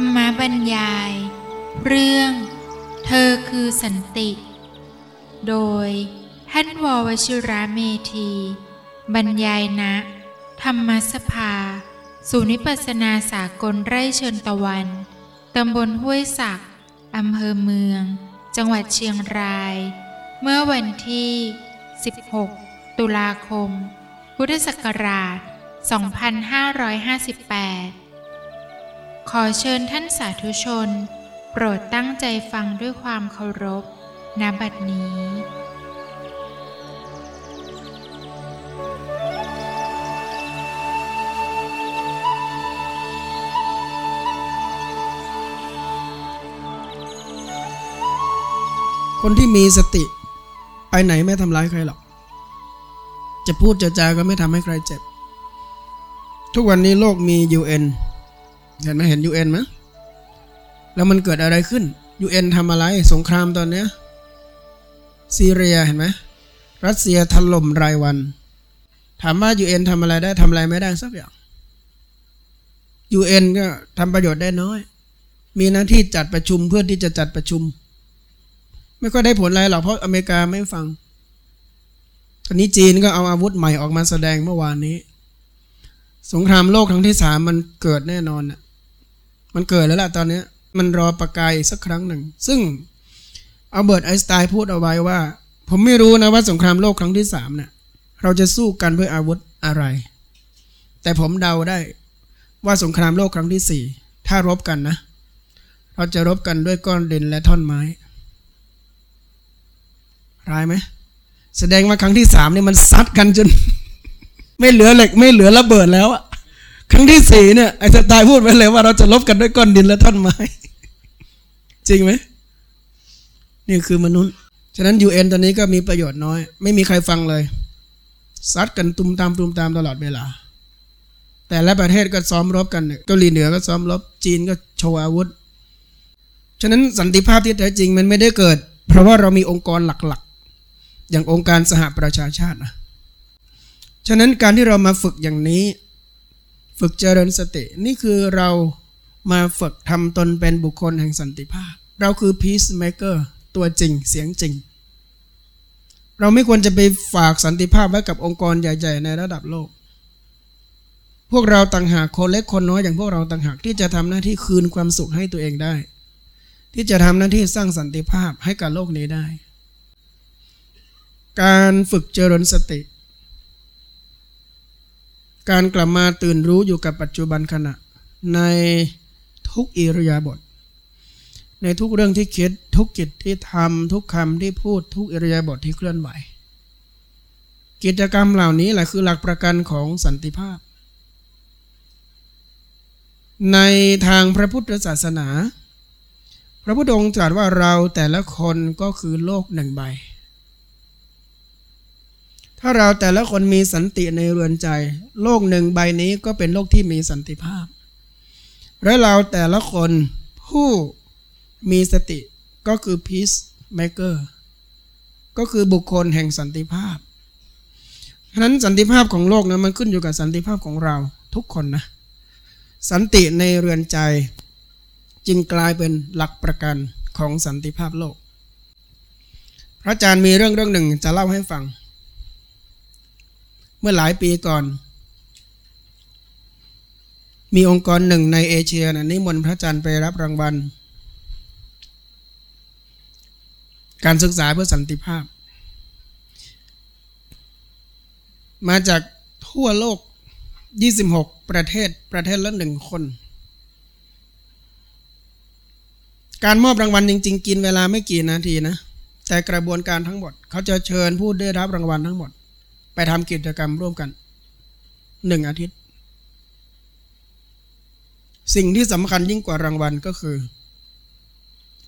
ธรรมบรรยาย เรื่อง เธอคือสันติ โดยท่านววชิระเมธี บรรยายณธรรมสภา ศูนย์วิปัสนาสากลไร่เชิญตะวัน ตำบลห้วยสักอำเภอเมือง จังหวัดเชียงราย เมื่อวันที่ 16 ตุลาคม พุทธศักราช 2558 ขอเชิญท่านสาธุชน โปรดตั้งใจฟังด้วยความเคารพณบัดนี้คนที่มีสติ ไปไหนไม่ทำร้ายใครหรอก จะพูดจะจาก็ไม่ทำให้ใครเจ็บ ทุกวันนี้โลกมี UN เห็นไหมเห็น UN ไหมแล้วมันเกิดอะไรขึ้น UN ทำอะไรสงครามตอนเนี้ยซีเรียเห็นไหมรัสเซียถล่มรายวัน ถามว่า UN ทำอะไรได้ทำอะไรไม่ได้สักอย่าง UN ก็ทำประโยชน์ได้น้อย มีหน้าที่จัดประชุมเพื่อที่จะจัดประชุม ไม่ค่อยได้ผลอะไรหรอกเพราะอเมริกาไม่ฟังตอนนี้จีนก็เอาอาวุธใหม่ออกมาแสดงเมื่อวานนี้ สงครามโลกครั้งที่สามมันเกิดแน่นอนน่ะ มันเกิดแล้วล่ะตอนนี้มันรอประกายสักครั้งหนึ่ง ซึ่งอัลเบิร์ตไอน์สไตน์พูดเอาไว้ว่า ผมไม่รู้นะว่าสงครามโลกครั้งที่สามเนี่ยเราจะสู้กันด้วยอาวุธอะไร แต่ผมเดาได้ว่าสงครามโลกครั้งที่สี่ถ้ารบกันนะ เราจะรบกันด้วยก้อนดินและท่อนไม้ ร้ายไหม แสดงว่าครั้งที่สามนี่มันซัดกันจน ไม่เหลือเหล็กไม่เหลือระเบิดแล้วอะ ครั้งที่สี่เนี่ยไอ้สไตล์พูดไว้เลยว่าเราจะลบกันด้วยก้อนดินและท่อนไม้ จริงไหมนี่คือมนุษย์ ฉะนั้นยูเอ็นตอนนี้ก็มีประโยชน์น้อย ไม่มีใครฟังเลยซัดกันตุมตามตุมตามตลอดเวลา แต่และประเทศก็ซ้อมรบกันเกาหลีเหนือก็ซ้อมรบจีนก็โชว์อาวุธ ฉะนั้นสันติภาพที่แท้จริงมันไม่ได้เกิด เพราะว่าเรามีองค์กรหลักๆ อย่างองค์การสหประชาชาตินะฉะนั้นการที่เรามาฝึกอย่างนี้ ฝึกเจริญสติ นี่คือเรามาฝึกทำตนเป็นบุคคลแห่งสันติภาพ เราคือ peacemaker ตัวจริงเสียงจริง เราไม่ควรจะไปฝากสันติภาพไว้กับองค์กรใหญ่ ๆ ในระดับโลก พวกเราต่างหากคนเล็กคนน้อยอย่างพวกเราต่างหากที่จะทำหน้าที่คืนความสุขให้ตัวเองได้ ที่จะทำหน้าที่สร้างสันติภาพให้กับโลกนี้ได้ การฝึกเจริญสติ การกลับมาตื่นรู้อยู่กับปัจจุบันขณะ ในทุกอิริยาบถในทุกเรื่องที่คิดทุกกิจที่ทำทุกคำที่พูดทุกอิริยาบถทที่เคลื่อนไหว กิจกรรมเหล่านี้แหละคือหลักประกันของสันติภาพ ในทางพระพุทธศาสนา พระพุทธองค์ตรัสว่าเราแต่ละคนก็คือโลกหนึ่งใบ ถ้าเราแต่ละคนมีสันติในเรือนใจ โลกหนึ่งใบนี้ก็เป็นโลกที่มีสันติภาพ และเราแต่ละคนผู้มีสติก็คือ peace maker ก็คือบุคคลแห่งสันติภาพฉะนั้นสันติภาพของโลกนะมันขึ้นอยู่กับสันติภาพของเราทุกคนนะ สันติในเรือนใจจึงกลายเป็นหลักประกันของสันติภาพโลก พระอาจารย์มีเรื่องเรื่องหนึ่งจะเล่าให้ฟัง เมื่อหลายปีก่อน มีองค์กรหนึ่งในเอเชียนะนิมนต์พระอาจารย์ไปรับรางวัล การศึกษาเพื่อสันติภาพ มาจากทั่วโลก 26 ประเทศประเทศละหนึ่งคน การมอบรางวัลจริง ๆ กินเวลาไม่กี่นาทีนะ แต่กระบวนการทั้งหมด เขาจะเชิญผู้ได้รับรางวัลทั้งหมด ทำกิจกรรมร่วมกันหนึ่งอาทิตย์ สิ่งที่สำคัญยิ่งกว่ารางวัลก็คือ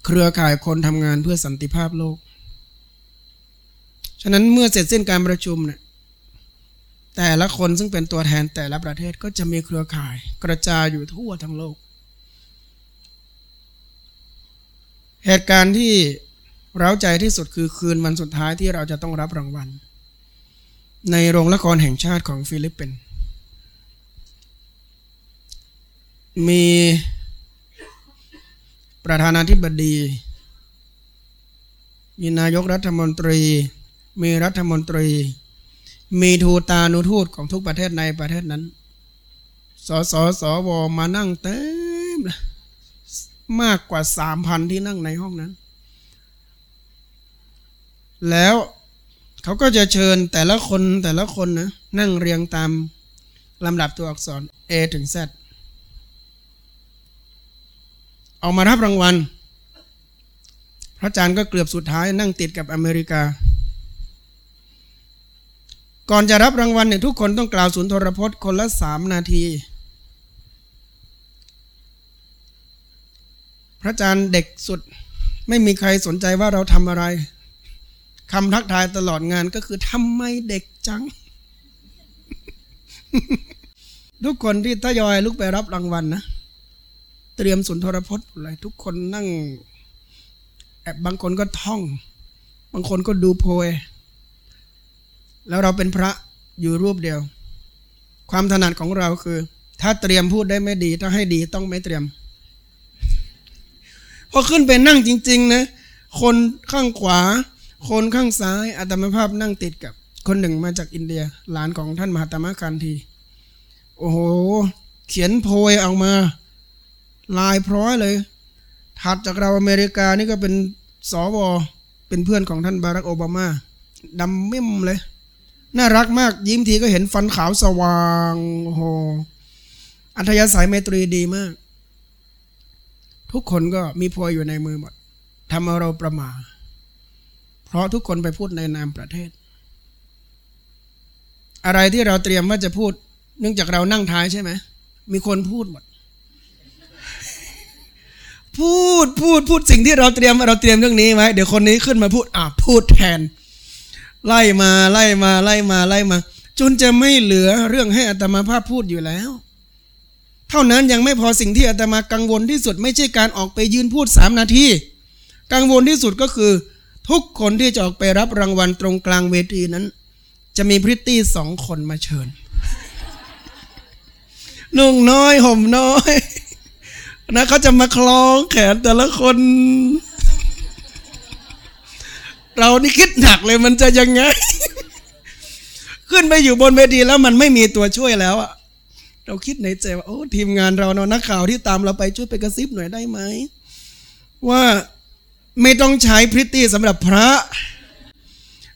เครือข่ายคนทำงานเพื่อสันติภาพโลก ฉะนั้นเมื่อเสร็จสิ้นการประชุมเนี่ยแต่ละคนซึ่งเป็นตัวแทนแต่ละประเทศก็จะมีเครือข่ายกระจายอยู่ทั่วทั้งโลก เหตุการณ์ที่เร้าใจที่สุดคือคืนวันสุดท้ายที่เราจะต้องรับรางวัล ในโรงละครแห่งชาติของฟิลิปปินส์มีประธานาธิบดี มีนายกรัฐมนตรี มีรัฐมนตรี มีทูตานุทูตของทุกประเทศในประเทศนั้น สสสวมานั่งเต็มมากกว่าสามพันที่นั่งในห้องนั้น แล้ว เขาก็จะเชิญแต่ละคนแต่ละคนนะนั่งเรียงตามลำดับตัวอักษร A ถึง Z เอามารับรางวัล พระอาจารย์ก็เกือบสุดท้ายนั่งติดกับอเมริกา ก่อนจะรับรางวัลเนี่ยทุกคนต้องกล่าวสุนทรพจน์คนละสามนาที พระอาจารย์เด็กสุดไม่มีใครสนใจว่าเราทำอะไร คำทักทายตลอดงานก็คือทำไมเด็กจัง ทุกคนที่ทยอยลุกไปรับรางวัลนะ เตรียมสุนทรพจน์อะไรทุกคนนั่งแอบบางคนก็ท่อง บางคนก็ดูโพย แล้วเราเป็นพระอยู่รูปเดียว ความถนัดของเราคือ ถ้าเตรียมพูดได้ไม่ดี ถ้าให้ดีต้องไม่เตรียม พอขึ้นไปนั่งจริง ๆ นะ คนข้างขวา คนข้างซ้ายอาตมาภาพนั่งติดกับ คนหนึ่งมาจากอินเดีย หลานของท่านมหาตมะคันที โอ้โห เขียนโพยออกมา ลายพร้อยเลย ถัดจากเราอเมริกานี่ก็เป็นสวเป็นเพื่อนของท่านบารักโอบามาดำมิ่มเลย น่ารักมากยิ้มทีก็เห็นฟันขาวสว่างโอ้โหอัธยาศัยเมตรีดีมาก ทุกคนก็มีโพยอยู่ในมือหมดทำเอาเราประมา เพราะทุกคนไปพูดในนามประเทศ อะไรที่เราเตรียมว่าจะพูด เนื่องจากเรานั่งท้ายใช่ไหมมีคนพูดหมด พูดพูดพูดสิ่งที่เราเตรียมเราเตรียมเรื่องนี้ไว้เดี๋ยวคนนี้ขึ้นมาพูดอะพูดแทน ไล่มาไล่มาไล่มาไล่มา จนจะไม่เหลือเรื่องให้อัตมาภาพพูดอยู่แล้วเท่านั้นยังไม่พอสิ่งที่อาตมากังวลที่สุดไม่ใช่การออกไปยืนพูดสามนาที กังวลที่สุดก็คือ ทุกคนที่จะออกไปรับรางวัลตรงกลางเวทีนั้น จะมีพริตตี้สองคนมาเชิญนุ่งน้อยห่มน้อยนะเขาจะมาคล้องแขนแต่ละคน เรานี่คิดหนักเลยมันจะยังไง ขึ้นไปอยู่บนเวทีแล้วมันไม่มีตัวช่วยแล้วอะเราคิดในใจว่าโอ้ทีมงานเราเนาะนักข่าวที่ตามเราไปช่วยไปกระซิบหน่อยได้ไหมว่า ไม่ต้องใช้พริตตี้สำหรับพระ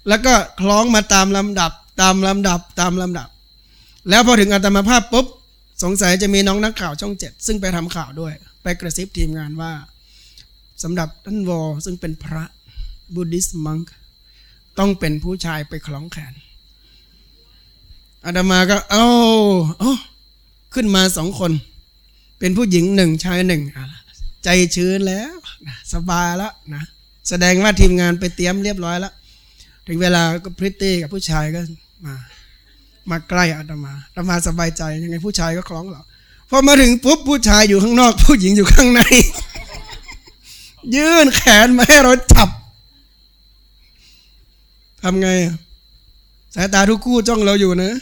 แล้วก็คล้องมาตามลำดับ ตามลำดับตามลำดับ แล้วพอถึงอัตมาภาพปุ๊บ สงสัยจะมีน้องนักข่าวช่องเจ็ดซึ่งไปทำข่าวด้วย ไปกระซิบทีมงานว่าสำหรับท่านวอซึ่งเป็นพระบูดิสมังต้องเป็นผู้ชายไปคล้องแขนอาตมาก็เอาเอาขึ้นมาสองคน เป็นผู้หญิงหนึ่งชายหนึ่งใจชื้นแล้ว นะสบายแล้วนะแสดงว่าทีมงานไปเตรียมเรียบร้อยแล้ว ถึงเวลาก็พริตตี้กับผู้ชายก็มา มาใกล้อาตมาอาตมาสบายใจยังไงผู้ชายก็คล้องเราพอมาถึงปุ๊บผู้ชายอยู่ข้างนอก ผู้หญิงอยู่ข้างใน ยื่นแขนมาให้เราจับทำไงสายตาทุกคู่จ้องเราอยู่นะ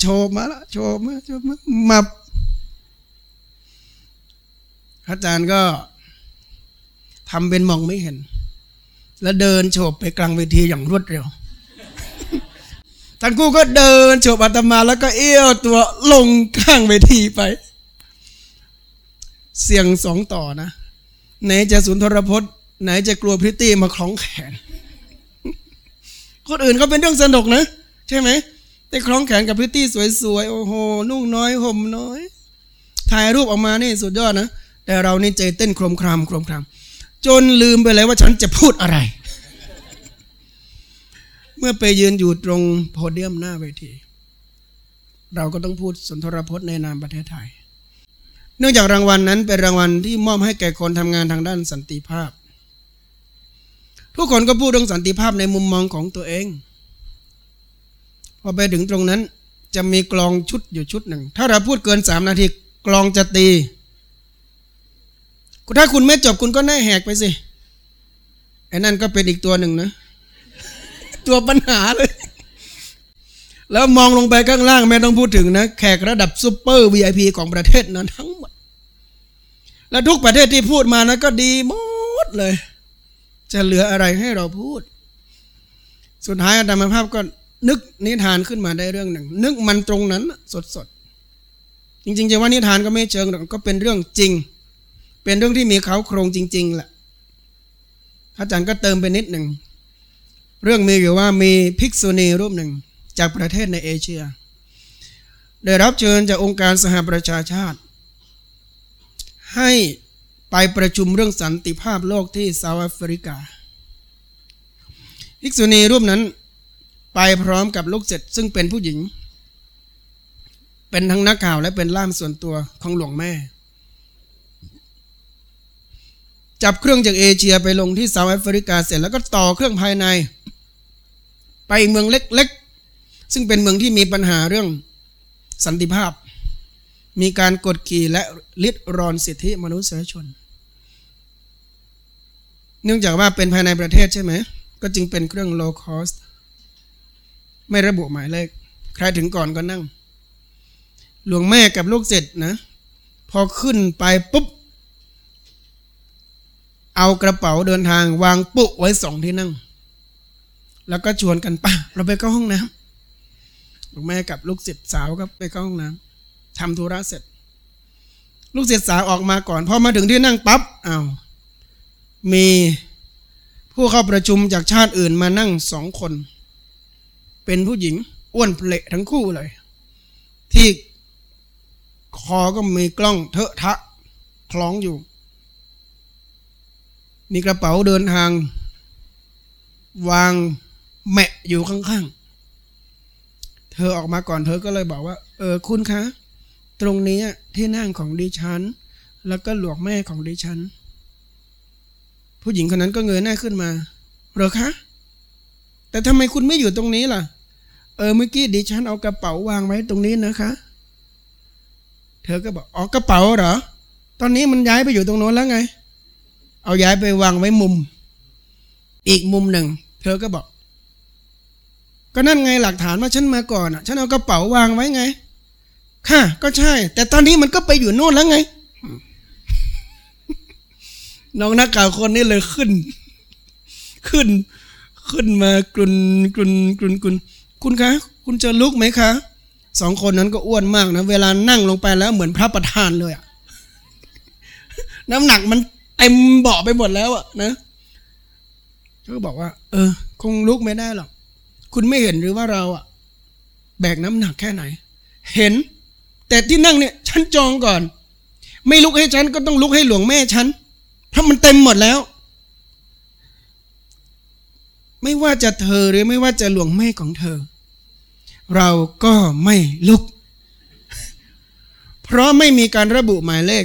โชว์มาละโชว์มาโชว์มามาอาจารย์ก็ ทำเป็นมองไม่เห็น แล้วเดินโฉบไปกลางเวทีอย่างรวดเร็วท่านกู้ก็เดินโฉบอาตมาแล้วก็เอี้ยวตัวลงข้างเวทีไป เสียงสองต่อนะ ไหนจะสุนทรพจน์ ไหนจะกลัวพริตตี้มาคล้องแขน คนอื่นก็เป็นเรื่องสนุกนะ ใช่ไหมได้คล้องแขนกับพริตตี้สวยๆ โอ้โห นุ่งน้อยห่มน้อย ถ่ายรูปออกมานี่สุดยอดนะ แต่เรานี่ใจเต้นโครมครามโครมคราม จนลืมไปเลยว่าฉันจะพูดอะไร เมื่อไปยืนอยู่ตรงโพเดียมหน้าเวที เราก็ต้องพูดสุนทรพจน์ในนามประเทศไทย เนื่องจากรางวัลนนั้นเป็นรางวัลที่มอบให้แก่คนทำงานทางด้านสันติภาพ ทุกคนก็พูดเรื่องสันติภาพในมุมมองของตัวเองพอไปถึงตรงนั้นจะมีกลองชุดอยู่ชุดหนึ่ง ถ้าเราพูดเกินสามนาทีกลองจะตี ถ้าคุณไม่จบคุณก็แน่แหกไปสิไอ้นั่นก็เป็นอีกตัวหนึ่งนะ ตัวปัญหาเลย แล้วมองลงไปข้างล่างไม่ต้องพูดถึงนะ แขกระดับซูเปอร์ VIP ของประเทศนั้นทั้งหมด แล้วทุกประเทศที่พูดมานะก็ดีหมดเลย จะเหลืออะไรให้เราพูด สุดท้ายอาจารย์ภาพก็นึกนิทานขึ้นมาได้เรื่องหนึ่ง นึกมันตรงนั้นสดๆ จริงๆจะว่านิทานก็ไม่เชิงหรอกก็เป็นเรื่องจริง เป็นเรื่องที่มีเขาโครงจริงๆแหละอาจารย์ก็เติมไปนิดหนึ่ง เรื่องมีอยู่ว่ามีภิกษุณีรูปหนึ่งจากประเทศในเอเชีย ได้รับเชิญจากองค์การสหประชาชาติ ให้ไปประชุมเรื่องสันติภาพโลกที่เซาท์แอฟริกา ภิกษุณีรูปนั้นไปพร้อมกับลูกเสร็จซึ่งเป็นผู้หญิง เป็นทั้งนักข่าวและเป็นล่ามส่วนตัวของหลวงแม่ จับเครื่องจากเอเชียไปลงที่เซาท์แอฟริกาเสร็จแล้วก็ต่อเครื่องภายใน ไปเมืองเล็กๆ ซึ่งเป็นเมืองที่มีปัญหาเรื่องสันติภาพ มีการกดขี่และลิดรอนสิทธิมนุษยชน เนื่องจากว่าเป็นภายในประเทศใช่ไหม ก็จึงเป็นเครื่อง low cost ไม่ระบุหมายเลข ใครถึงก่อนก็นั่ง หลวงแม่กับลูกเสร็จนะ พอขึ้นไปปุ๊บ เอากระเป๋าเดินทางวางปุไว้สองที่นั่ง แล้วก็ชวนกันป่ะเราไปเข้าห้องน้ำลวงแม่กับลูกศิษย์สาวก็ไปเข้าห้องน้ำทำธุระเสร็จ ลูกศิษย์สาวออกมาก่อนพอมาถึงที่นั่งปั๊บอ้าวมีผู้เข้าประชุมจากชาติอื่นมานั่งสองคน เป็นผู้หญิงอ้วนเพลทั้งคู่เลย ที่คอก็มีกล้องเถอะทะคล้องอยู่ มีกระเป๋าเดินทาง วางแมะอยู่ข้างๆ เธอออกมาก่อนเธอก็เลยบอกว่า เออคุณคะ ตรงนี้ที่นั่งของดิฉัน แล้วก็หลวงแม่ของดิฉัน ผู้หญิงคนนั้นก็เงยหน้าขึ้นมาเหรอคะ แต่ทำไมคุณไม่อยู่ตรงนี้ล่ะ เออเมื่อกี้ดิฉันเอากระเป๋าวางไว้ตรงนี้นะคะ เธอก็บอกอ๋อกระเป๋าเหรอ ตอนนี้มันย้ายไปอยู่ตรงโน้นแล้วไง เอาย้ายไปวางไว้มุม อีกมุมหนึ่ง เธอก็บอก ก็นั่นไงหลักฐานว่าฉันมาก่อนอะ ฉันเอากระเป๋าวางไว้ไง ค่ะ ก็ใช่ แต่ตอนนี้มันก็ไปอยู่โน่นแล้วไง น้องนักข่าวคนนี้เลยขึ้น ขึ้น ขึ้นมากลุนกลุนกลุนกลุนคุณคะ คุณจะลุกไหมคะสองคนนั้นก็อ้วนมากนะ เวลานั่งลงไปแล้วเหมือนพระประธานเลยอะน้ำหนักมัน เต็มเบาะไปหมดแล้วอะนะเขาก็บอกว่า เออ คงลุกไม่ได้หรอก คุณไม่เห็นหรือว่าเราอะแบกน้ำหนักแค่ไหน เห็น แต่ที่นั่งเนี่ย ฉันจองก่อน ไม่ลุกให้ฉันก็ต้องลุกให้หลวงแม่ฉันเพราะมันเต็มหมดแล้ว ไม่ว่าจะเธอหรือไม่ว่าจะหลวงแม่ของเธอ เราก็ไม่ลุก เพราะไม่มีการระบุหมายเลข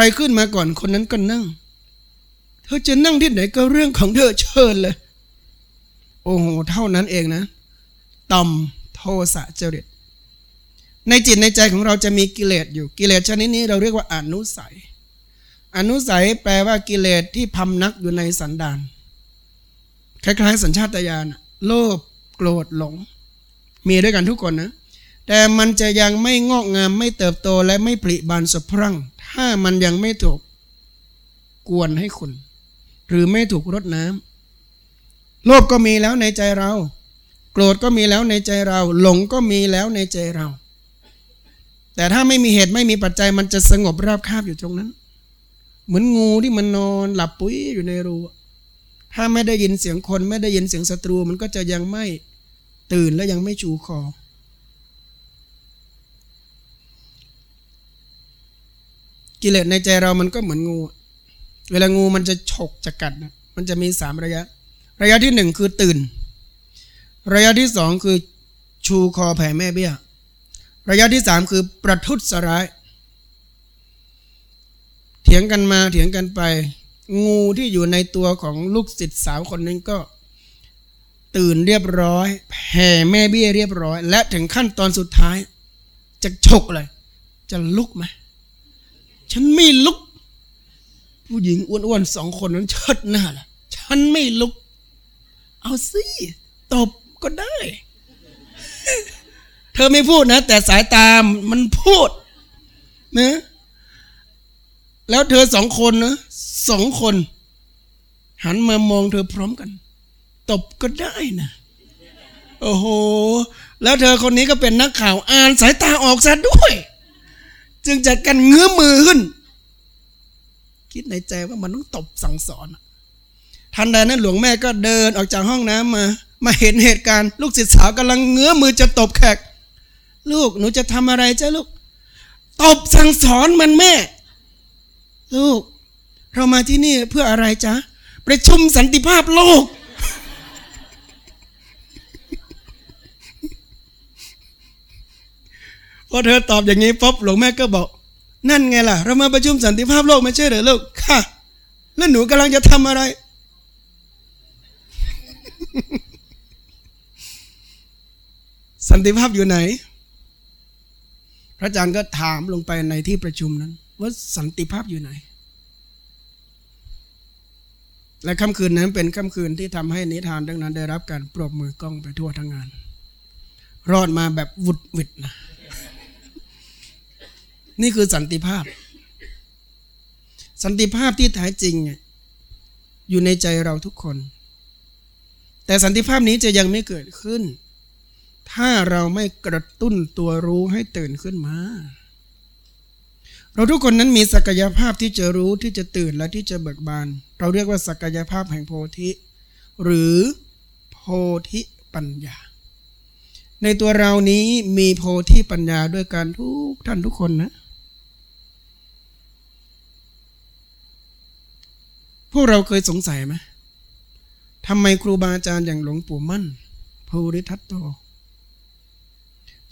รขึ้นมาก่อนคนนั้นก็นั่ง เธอจะนั่งที่ไหนก็เรื่องของเธอเชิญเลย โอ้โห เท่านั้นเองนะต่อมโทสะเจริต ในจิตในใจของเราจะมีกิเลสอยู่ กิเลสชนิดนี้เราเรียกว่าอนุสัย อนุสัยแปลว่ากิเลสที่พำนักอยู่ในสันดาน คล้ายๆ สัญชาตญาณโลภโกรธหลง มีด้วยกันทุกคนนะ แต่มันจะยังไม่งอกงามไม่เติบโตและไม่ผลิบานสะพรั่ง ถ้ามันยังไม่ถูกกวนให้คุณ หรือไม่ถูกรดน้ำโลภก็มีแล้วในใจเรา โกรธก็มีแล้วในใจเรา หลงก็มีแล้วในใจเรา แต่ถ้าไม่มีเหตุไม่มีปัจจัยมันจะสงบราบคาบอยู่ตรงนั้น เหมือนงูที่มันนอนหลับปุ๋ยอยู่ในรูถ้าไม่ได้ยินเสียงคนไม่ได้ยินเสียงศัตรูมันก็จะยังไม่ตื่นและยังไม่ชูคอ กิเลสในใจเรามันก็เหมือนงู เวลางูมันจะฉกจะกัดนะมันจะมีสามระยะ ระยะที่หนึ่งคือตื่น ระยะที่สองคือชูคอแผ่แม่เบี้ย ระยะที่สามคือประทุษร้าย เถียงกันมาเถียงกันไป งูที่อยู่ในตัวของลูกศิษย์สาวคนนึงก็ ตื่นเรียบร้อยแผ่แม่เบี้ยเรียบร้อย และถึงขั้นตอนสุดท้าย จะฉกเลย จะลุกไหม ฉันไม่ลุก ผู้หญิงอ้วนๆสองคนนั้นเชิดหน้าละฉันไม่ลุก เอาสิตบก็ได้ เธอไม่พูดนะ แต่สายตามันพูดนะแล้วเธอสองคนนะสองคน หันมามองเธอพร้อมกัน ตบก็ได้นะโอ้โห แล้วเธอคนนี้ก็เป็นนักข่าวอ่านสายตาออกซะด้วย จึงจัดกันเงื้อมือขึ้น คิดในใจว่ามันต้องตบสั่งสอน ทันใดนั้นหลวงแม่ก็เดินออกจากห้องน้ำมา มาเห็นเหตุการณ์ ลูกศิษย์สาวกำลังเงื้อมือจะตบแขก ลูกหนูจะทำอะไรจ้าลูก ตบสั่งสอนมันแม่ ลูก เรามาที่นี่เพื่ออะไรจ๊ะประชุมสันติภาพโลก พอเธอตอบอย่างนี้ป๊บหลวงแม่ก็บอก นั่นไงล่ะ เรามาประชุมสันติภาพโลกไม่ใช่เหรอลูกค่ะ แล้วหนูกำลังจะทำอะไร สันติภาพอยู่ไหน พระอาจารย์ก็ถามลงไปในที่ประชุมนั้น ว่าสันติภาพอยู่ไหน และค่ำคืนนั้นเป็นค่ำคืนที่ทำให้นิทานดังนั้นได้รับการปรบมือกล้องไปทั่วทั้งงาน รอดมาแบบวุดวิดนะ นี่คือสันติภาพ สันติภาพที่แท้จริง อยู่ในใจเราทุกคน แต่สันติภาพนี้จะยังไม่เกิดขึ้น ถ้าเราไม่กระตุ้นตัวรู้ให้ตื่นขึ้นมา เราทุกคนนั้นมีศักยภาพที่จะรู้ที่จะตื่นและที่จะเบิกบาน เราเรียกว่าศักยภาพแห่งโพธิ หรือโพธิปัญญาในตัวเรานี้มีโพธิปัญญาด้วยการทุกท่านทุกคนนะ พวกเราเคยสงสัยไหมทำไมครูบาอาจารย์อย่างหลวงปู่มั่นภูริทัตโต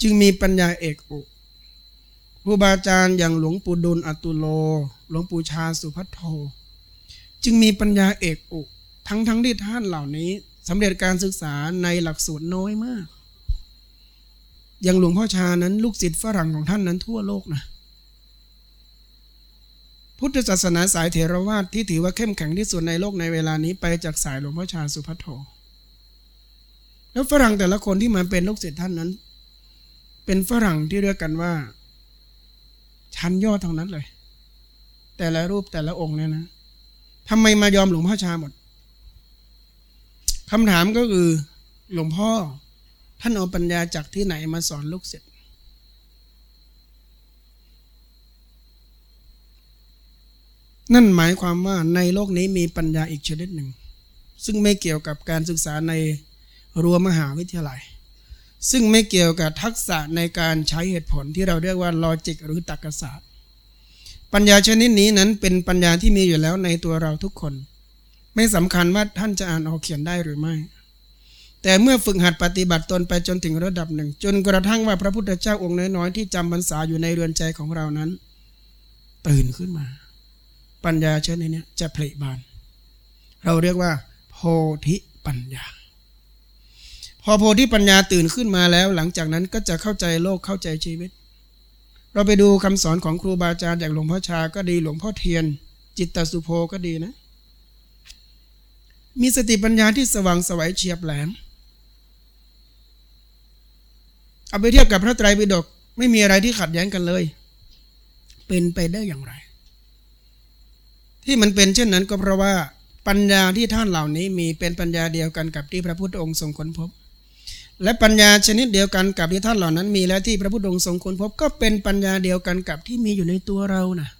จึงมีปัญญาเอกอุครูบาอาจารย์อย่างหลวงปู่ดุลอตุโล หลวงปู่ชาสุพัทโท จึงมีปัญญาเอกอุทั้งทั้งที่ท่านเหล่านี้สำเร็จการศึกษาในหลักสูตรน้อยมาก อย่างหลวงพ่อชานั้นลูกศิษย์ฝรั่งของท่านนั้นทั่วโลกนะ พุทธศาสนาสายเถรวาทที่ถือว่าเข้มแข็งที่สุดในโลกในเวลานี้ไปจากสายหลวงพ่อชาสุพัทโทแล้วฝรั่งแต่ละคนที่มาเป็นลูกศิษย์ท่านนั้น เป็นฝรั่งที่เรียกกันว่า ชั้นยอดทั้งนั้นเลย แต่ละรูปแต่ละองค์เนี่ยนะทำไมมายอมหลวงพ่อชาหมดคำถามก็คือหลวงพ่อท่านเอาปัญญาจากที่ไหนมาสอนลูกศิษย์ นั่นหมายความว่าในโลกนี้มีปัญญาอีกชนิดหนึ่ง ซึ่งไม่เกี่ยวกับการศึกษาในรั้วมหาวิทยาลัย ซึ่งไม่เกี่ยวกับทักษะในการใช้เหตุผลที่เราเรียกว่าลอจิกหรือตรรกศาสตร์ปัญญาชนิดนี้นั้นเป็นปัญญาที่มีอยู่แล้วในตัวเราทุกคน ไม่สำคัญว่าท่านจะอ่านออกเขียนได้หรือไม่ แต่เมื่อฝึกหัดปฏิบัติตนไปจนถึงระดับหนึ่ง จนกระทั่งว่าพระพุทธเจ้าองค์น้อยๆที่จำพรรษาอยู่ในเรือนใจของเรานั้น ตื่นขึ้นมา ปัญญาชนิดนี้จะผลิบาน เราเรียกว่า โพธิปัญญา พอโพธิปัญญาตื่นขึ้นมาแล้ว หลังจากนั้นก็จะเข้าใจโลกเข้าใจชีวิต เราไปดูคำสอนของครูบาอาจารย์อย่างหลวงพ่อชาก็ดีหลวงพ่อเทียน จิตตสุโภก็ดีนะ มีสติปัญญาที่สว่างสวัยเฉียบแหลมเอาไปเทียบกับพระไตรปิฎกไม่มีอะไรที่ขัดแย้งกันเลย เป็นไปได้อย่างไร ที่มันเป็นเช่นนั้นก็เพราะว่าปัญญาที่ท่านเหล่านี้มีเป็นปัญญาเดียวกันกับที่พระพุทธองค์ทรงค้นพบ และปัญญาชนิดเดียวกันกับที่ท่านเหล่านั้น มีและที่พระพุทธองค์ทรงค้นพบ ก็เป็นปัญญาเดียวกันกับที่มีอยู่ในตัวเรานะ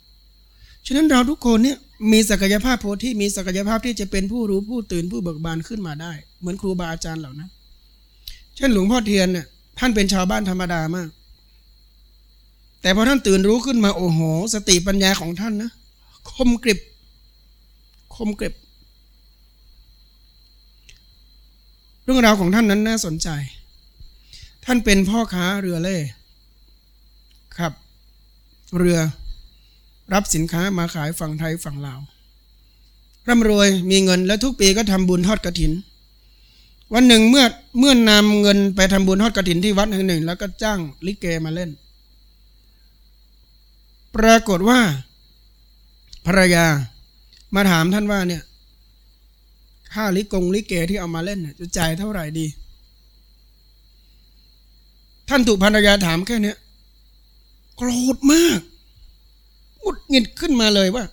ฉะนั้นเราทุกคนเนี่ยมีศักยภาพโพธิมีศักยภาพที่จะเป็นผู้รู้ผู้ตื่นผู้เบิกบานขึ้นมาได้ เหมือนครูบาอาจารย์เหล่านั้น เช่นหลวงพ่อเทียนเนี่ยท่านเป็นชาวบ้านธรรมดามาก แต่พอท่านตื่นรู้ขึ้นมาโอ้โห สติปัญญาของท่านนะคมกริบ คมเก็บ เรื่องราวของท่านนั้นน่าสนใจ ท่านเป็นพ่อค้าเรือเล่ครับ เรือรับสินค้ามาขายฝั่งไทยฝั่งลาวร่ำรวยมีเงินและทุกปีก็ทำบุญทอดกระถิน วันหนึ่งเมื่อเมื่อนำเงินไปทำบุญทอดกระถินที่วัดแห่งหนึ่ง แล้วก็จ้างลิเกมาเล่น ปรากฏว่าภรรยา มาถามท่านว่าเนี่ยค่าลิกงลิเกที่เอามาเล่นจะจ่ายเท่าไหร่ดี ท่านถูกภรรยาถามแค่นี้โกรธมากหงุดหงิดขึ้นมาเลยว่า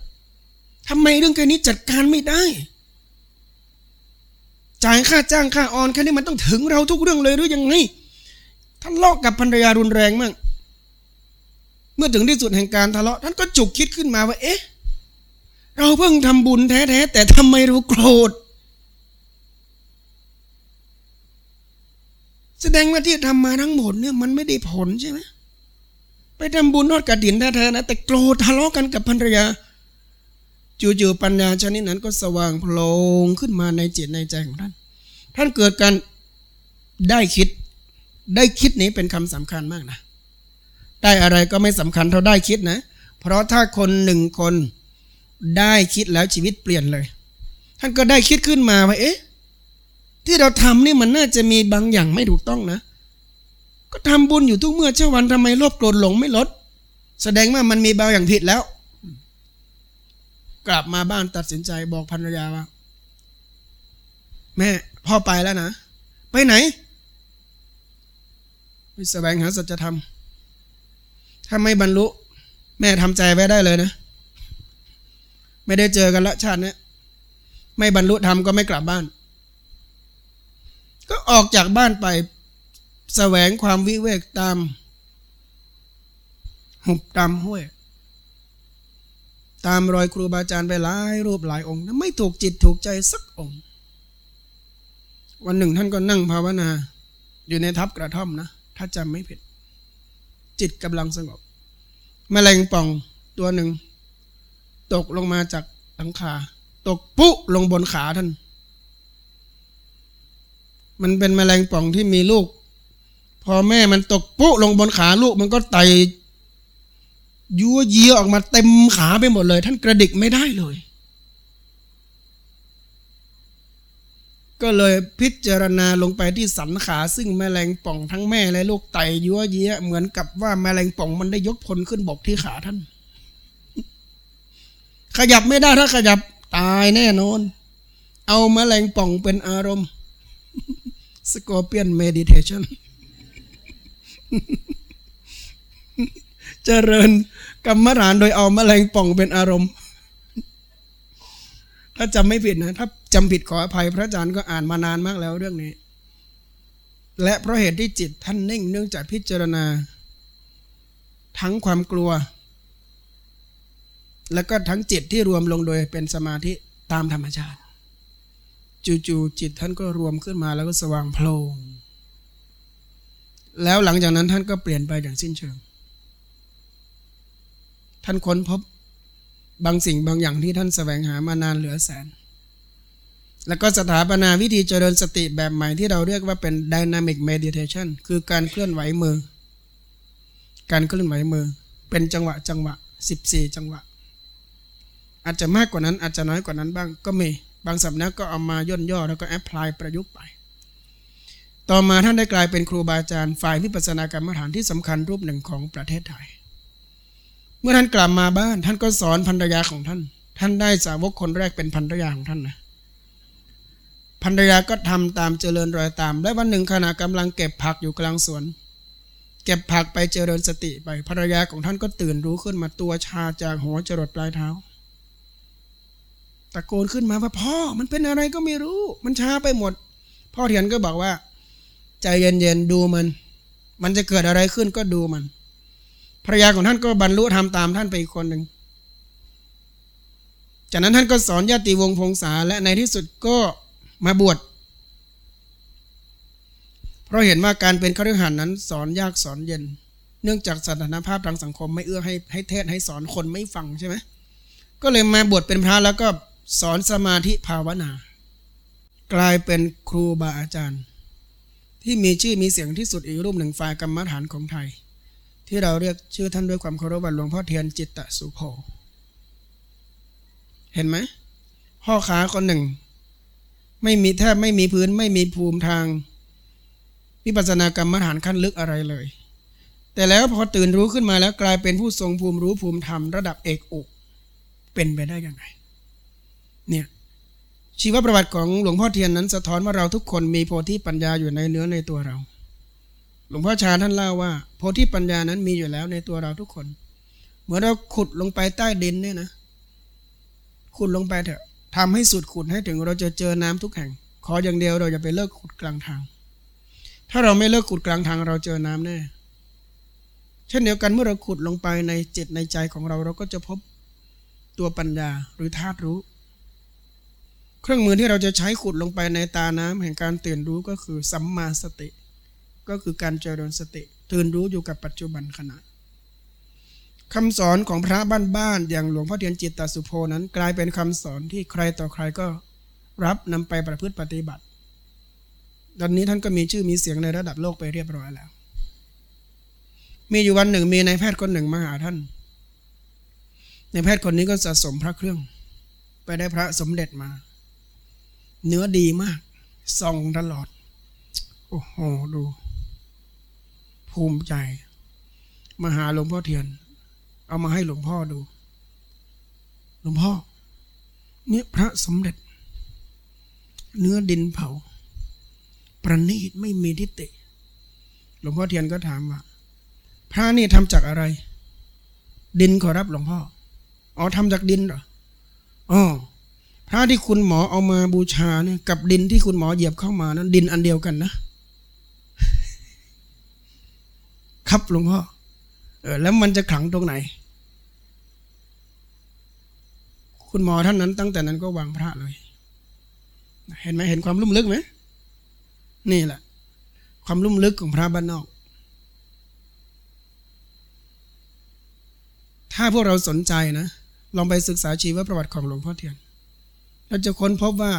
ทำไมเรื่องแค่นี้จัดการไม่ได้ จ่ายค่าจ้างค่าออนแค่นี้มันต้องถึงเราทุกเรื่องเลยหรือยังไงท่านเลาะกับภรรยารุนแรงมาก เมื่อถึงที่สุดแห่งการทะเลาะ ท่านก็จุกคิดขึ้นมาว่า เอ๊ะ เราเพิ่งทำบุญแท้ๆแต่ทำไมเราโกรธ แสดงว่าที่ทำมาทั้งหมดเนี่ยมันไม่ได้ผลใช่ไหมไปทำบุญทอดกระถินแท้ๆนะแต่โกรธทะเลาะกันกับภรรยาจู่ๆปัญญาชนิดนั้นก็สว่างโพลงขึ้นมาในจิตในใจของท่าน ท่านเกิดการได้คิด ได้คิดนี้เป็นคำสำคัญมากนะ ได้อะไรก็ไม่สำคัญเท่าได้คิดนะ เพราะถ้าคนหนึ่งคน ได้คิดแล้วชีวิตเปลี่ยนเลย ท่านก็ได้คิดขึ้นมาว่าเอ๊ะ ที่เราทำนี่มันน่าจะมีบางอย่างไม่ถูกต้องนะ ก็ทำบุญอยู่ทุกเมื่อเช้าวันทำไมโลภโกรธหลงไม่ลด แสดงว่ามันมีบางอย่างผิดแล้ว กลับมาบ้านตัดสินใจบอกภรรยาว่า แม่พ่อไปแล้วนะ ไปไหนไปแสวงหาสัจธรรมถ้าไม่บรรลุ แม่ทำใจไว้ได้เลยนะ ไม่ได้เจอกันละชาตินี้ไม่บรรลุธรรมก็ไม่กลับบ้าน ก็ออกจากบ้านไปแสวงความวิเวกตาม หุบตามห้วย ตามรอยครูบาอาจารย์ไปหลายรูปหลายองค์ไม่ถูกจิตถูกใจสักองค์ วันหนึ่งท่านก็นั่งภาวนา อยู่ในทับกระท่อมนะ ถ้าจำไม่ผิด จิตกำลังสงบมแมลงป่องตัวหนึ่ง ตกลงมาจากหลังคา ตกปุ๊ลงบนขาท่าน มันเป็นแมลงป่องที่มีลูก พอแม่มันตกปุ๊ลงบนขาลูกมันก็ไตยัวเยียออกมาเต็มขาไปหมดเลย ท่านกระดิกไม่ได้เลย ก็เลยพิจารณาลงไปที่สันขาซึ่งแมลงป่องทั้งแม่และลูกไตยัวเยียเหมือนกับว่าแมลงป่องมันได้ยกพลขึ้นบกที่ขาท่าน ขยับไม่ได้ถ้าขยับตายแน่นอน เอาแมลงป่องเป็นอารมณ์สกอร์เปียนเมดิเทชันเจริญกรรมฐานโดยเอาแมลงป่องเป็นอารมณ์ ถ้าจำไม่ผิดนะ ถ้าจำผิดขออภัยพระอาจารย์ก็อ่านมานานมากแล้วเรื่องนี้ และเพราะเหตุที่จิตท่านนิ่งเนื่องจากพิจารณา ทั้งความกลัว แล้วก็ทั้งจิตที่รวมลงโดยเป็นสมาธิตามธรรมชาติ จู่ๆจิตท่านก็รวมขึ้นมาแล้วก็สว่างโพลงแล้วหลังจากนั้นท่านก็เปลี่ยนไปอย่างสิ้นเชิง ท่านค้นพบบางสิ่งบางอย่างที่ท่านแสวงหามานานเหลือแสน แล้วก็สถาปนาวิธีเจริญสติแบบใหม่ที่เราเรียกว่าเป็น dynamic meditation คือการเคลื่อนไหวมือ การเคลื่อนไหวมือ เป็นจังหวะจังหวะ 14 จังหวะ อาจจะมากกว่านั้นอาจจะน้อยกว่านั้นบ้างก็มี บางสำนักก็เอามาย่นย่อแล้วก็แอพพลายประยุกต์ไป ต่อมาท่านได้กลายเป็นครูบาอาจารย์ฝ่ายวิปัสสนากรรมฐานที่สำคัญรูปหนึ่งของประเทศไทย เมื่อท่านกลับมาบ้านท่านก็สอนภรรยาของท่าน ท่านได้สาวกคนแรกเป็นภรรยาของท่านนะภรรยาก็ทำตามเจริญรอยตาม และวันหนึ่งขณะกำลังเก็บผักอยู่กลางสวน เก็บผักไปเจริญสติไปภรรยาของท่านก็ตื่นรู้ขึ้นมาตัวชาจากหัวจรดปลายเท้า ตะโกนขึ้นมาว่าพ่อมันเป็นอะไรก็ไม่รู้ มันชาไปหมด พ่อเถียนก็บอกว่า ใจเย็นๆดูมัน มันจะเกิดอะไรขึ้นก็ดูมันภรรยาของท่านก็บรรลุธรรมตามท่านไปอีกคนหนึ่งจากนั้นท่านก็สอนญาติวงพงษาและในที่สุดก็มาบวช เพราะเห็นว่าการเป็นคฤหัสถ์นั้นสอนยากสอนเย็น เนื่องจากสถานภาพทางสังคมไม่เอื้อให้ให้เทศให้สอนคนไม่ฟังใช่ไหมก็เลยมาบวชเป็นพระแล้วก็ สอนสมาธิภาวนา กลายเป็นครูบาอาจารย์ ที่มีชื่อมีเสียงที่สุดอีกรูปหนึ่งฝ่ายกรรมฐานของไทย ที่เราเรียกชื่อท่านด้วยความเคารพว่าหลวงพ่อเทียนจิตตสุโภเห็นไหมพ่อขาคนหนึ่ง ไม่มีแทบไม่มีพื้นไม่มีภูมิทางวิปัสสนากรรมฐานขั้นลึกอะไรเลย แต่แล้วพอตื่นรู้ขึ้นมาแล้วกลายเป็นผู้ทรงภูมิรู้ภูมิธรรมระดับเอกอุเป็นไปได้ยังไง เนี่ยชีวประวัติของหลวงพ่อเทียนนั้นสะท้อนว่าเราทุกคนมีโพธิปัญญาอยู่ในเนื้อในตัวเรา หลวงพ่อชาท่านเล่าว่า โพธิปัญญานั้นมีอยู่แล้วในตัวเราทุกคน เหมือนเราขุดลงไปใต้ดินเนี่ยนะ ขุดลงไปเถอะทำให้สุดขุดให้ถึงเราจะเจอน้ำทุกแห่ง ขออย่างเดียวเราอย่าไปเลิกขุดกลางทาง ถ้าเราไม่เลิกขุดกลางทางเราเจอน้ำแน่เช่นเดียวกันเมื่อเราขุดลงไปในจิตในใจของเราเราก็จะพบตัวปัญญาหรือธาตุรู้ เครื่องมือที่เราจะใช้ขุดลงไปในตาน้ำแห่งการตื่นรู้ก็คือสัมมาสติ ก็คือการเจริญสติ ตื่นรู้อยู่กับปัจจุบันขณะคำสอนของพระบ้านๆอย่างหลวงพ่อเทียนจิตตสุโพนั้น กลายเป็นคำสอนที่ใครต่อใครก็รับนำไปประพฤติปฏิบัติตอนนี้ท่านก็มีชื่อมีเสียงในระดับโลกไปเรียบร้อยแล้ว มีอยู่วันหนึ่งมีนายแพทย์คนหนึ่งมาหาท่านนายแพทย์คนนี้ก็สะสมพระเครื่อง ไปได้พระสมเด็จมา เนื้อดีมากส่องตลอด โอ้โห ดู ภูมิใจ มาหาหลวงพ่อเทียน เอามาให้หลวงพ่อดู หลวงพ่อ เนี่ยพระสมเด็จ เนื้อดินเผา ประณีตไม่มีทิฏฐิหลวงพ่อเทียนก็ถามว่า พระนี่ทำจากอะไร ดินขอรับหลวงพ่อ อ๋อทำจากดินเหรออ๋อ พระที่คุณหมอเอามาบูชาเนี่ยกับดินที่คุณหมอเหยียบเข้ามานั้นดินอันเดียวกันนะ ครับหลวงพ่อเออแล้วมันจะขลังตรงไหน คุณหมอท่านนั้นตั้งแต่นั้นก็วางพระเลย เห็นไหมเห็นความลุ่มลึกไหมนี่แหละ ความลุ่มลึกของพระบ้านนอก ถ้าพวกเราสนใจนะ ลองไปศึกษาชีวประวัติของหลวงพ่อเทียน เราจะค้นพบว่า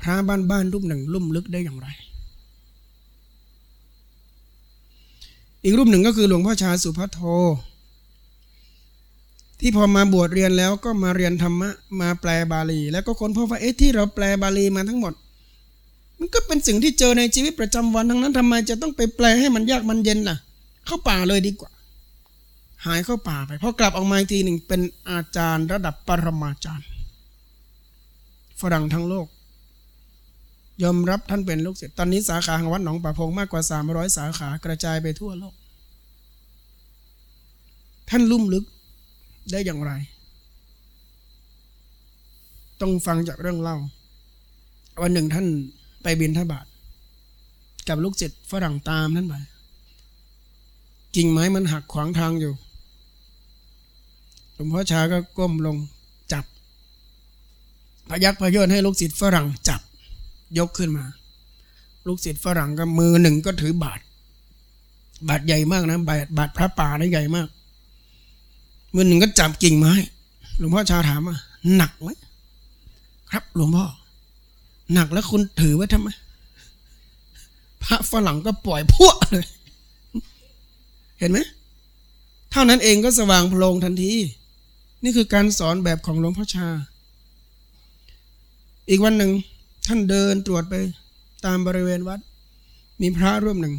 พระบ้านบ้านรูปหนึ่งลุ่มลึกได้อย่างไร อีกรูปหนึ่งก็คือหลวงพ่อชาสุภัทโท ที่พอมาบวชเรียนแล้วก็มาเรียนธรรมะมาแปลบาลี แล้วก็ค้นพบว่าเอ๊ะที่เราแปลบาลีมาทั้งหมด มันก็เป็นสิ่งที่เจอในชีวิตประจำวันทั้งนั้นทำไมจะต้องไปแปลให้มันยากมันเย็นล่ะ เข้าป่าเลยดีกว่า หายเข้าป่าไปพอกลับออกมาทีหนึ่งเป็นอาจารย์ระดับปรมาจารย์ ฝรั่งทั้งโลก ยอมรับท่านเป็นลูกศิษย์ตอนนี้สาขาของวัดหนองป่าพงมากกว่าสามร้อยสาขากระจายไปทั่วโลก ท่านลุ่มลึกได้อย่างไร ต้องฟังจากเรื่องเล่า วันหนึ่งท่านไปบินทบาทกับลูกศิษย์ฝรั่งตามท่านไปกิ่งไม้มันหักขวางทางอยู่หลวงพ่อชาก็ก้มลง พยักพยนให้ลูกศิษย์ฝรั่งจับยกขึ้นมา ลูกศิษย์ฝรั่งก็มือหนึ่งก็ถือบาทบาทใหญ่มากนะบาทบาทพระป่าได้ใหญ่มาก มือหนึ่งก็จับกิ่งไม้หลวงพ่อชาถามว่าหนักไหมครับหลวงพ่อหนักแล้วคุณถือไว้ทำไมพระฝรั่งก็ปล่อยพวกเลย เห็นไหมเท่านั้นเองก็สว่างโพลงทันที นี่คือการสอนแบบของหลวงพ่อชา อีกวันหนึ่งท่านเดินตรวจไปตามบริเวณวัด มีพระร่วมหนึ่ง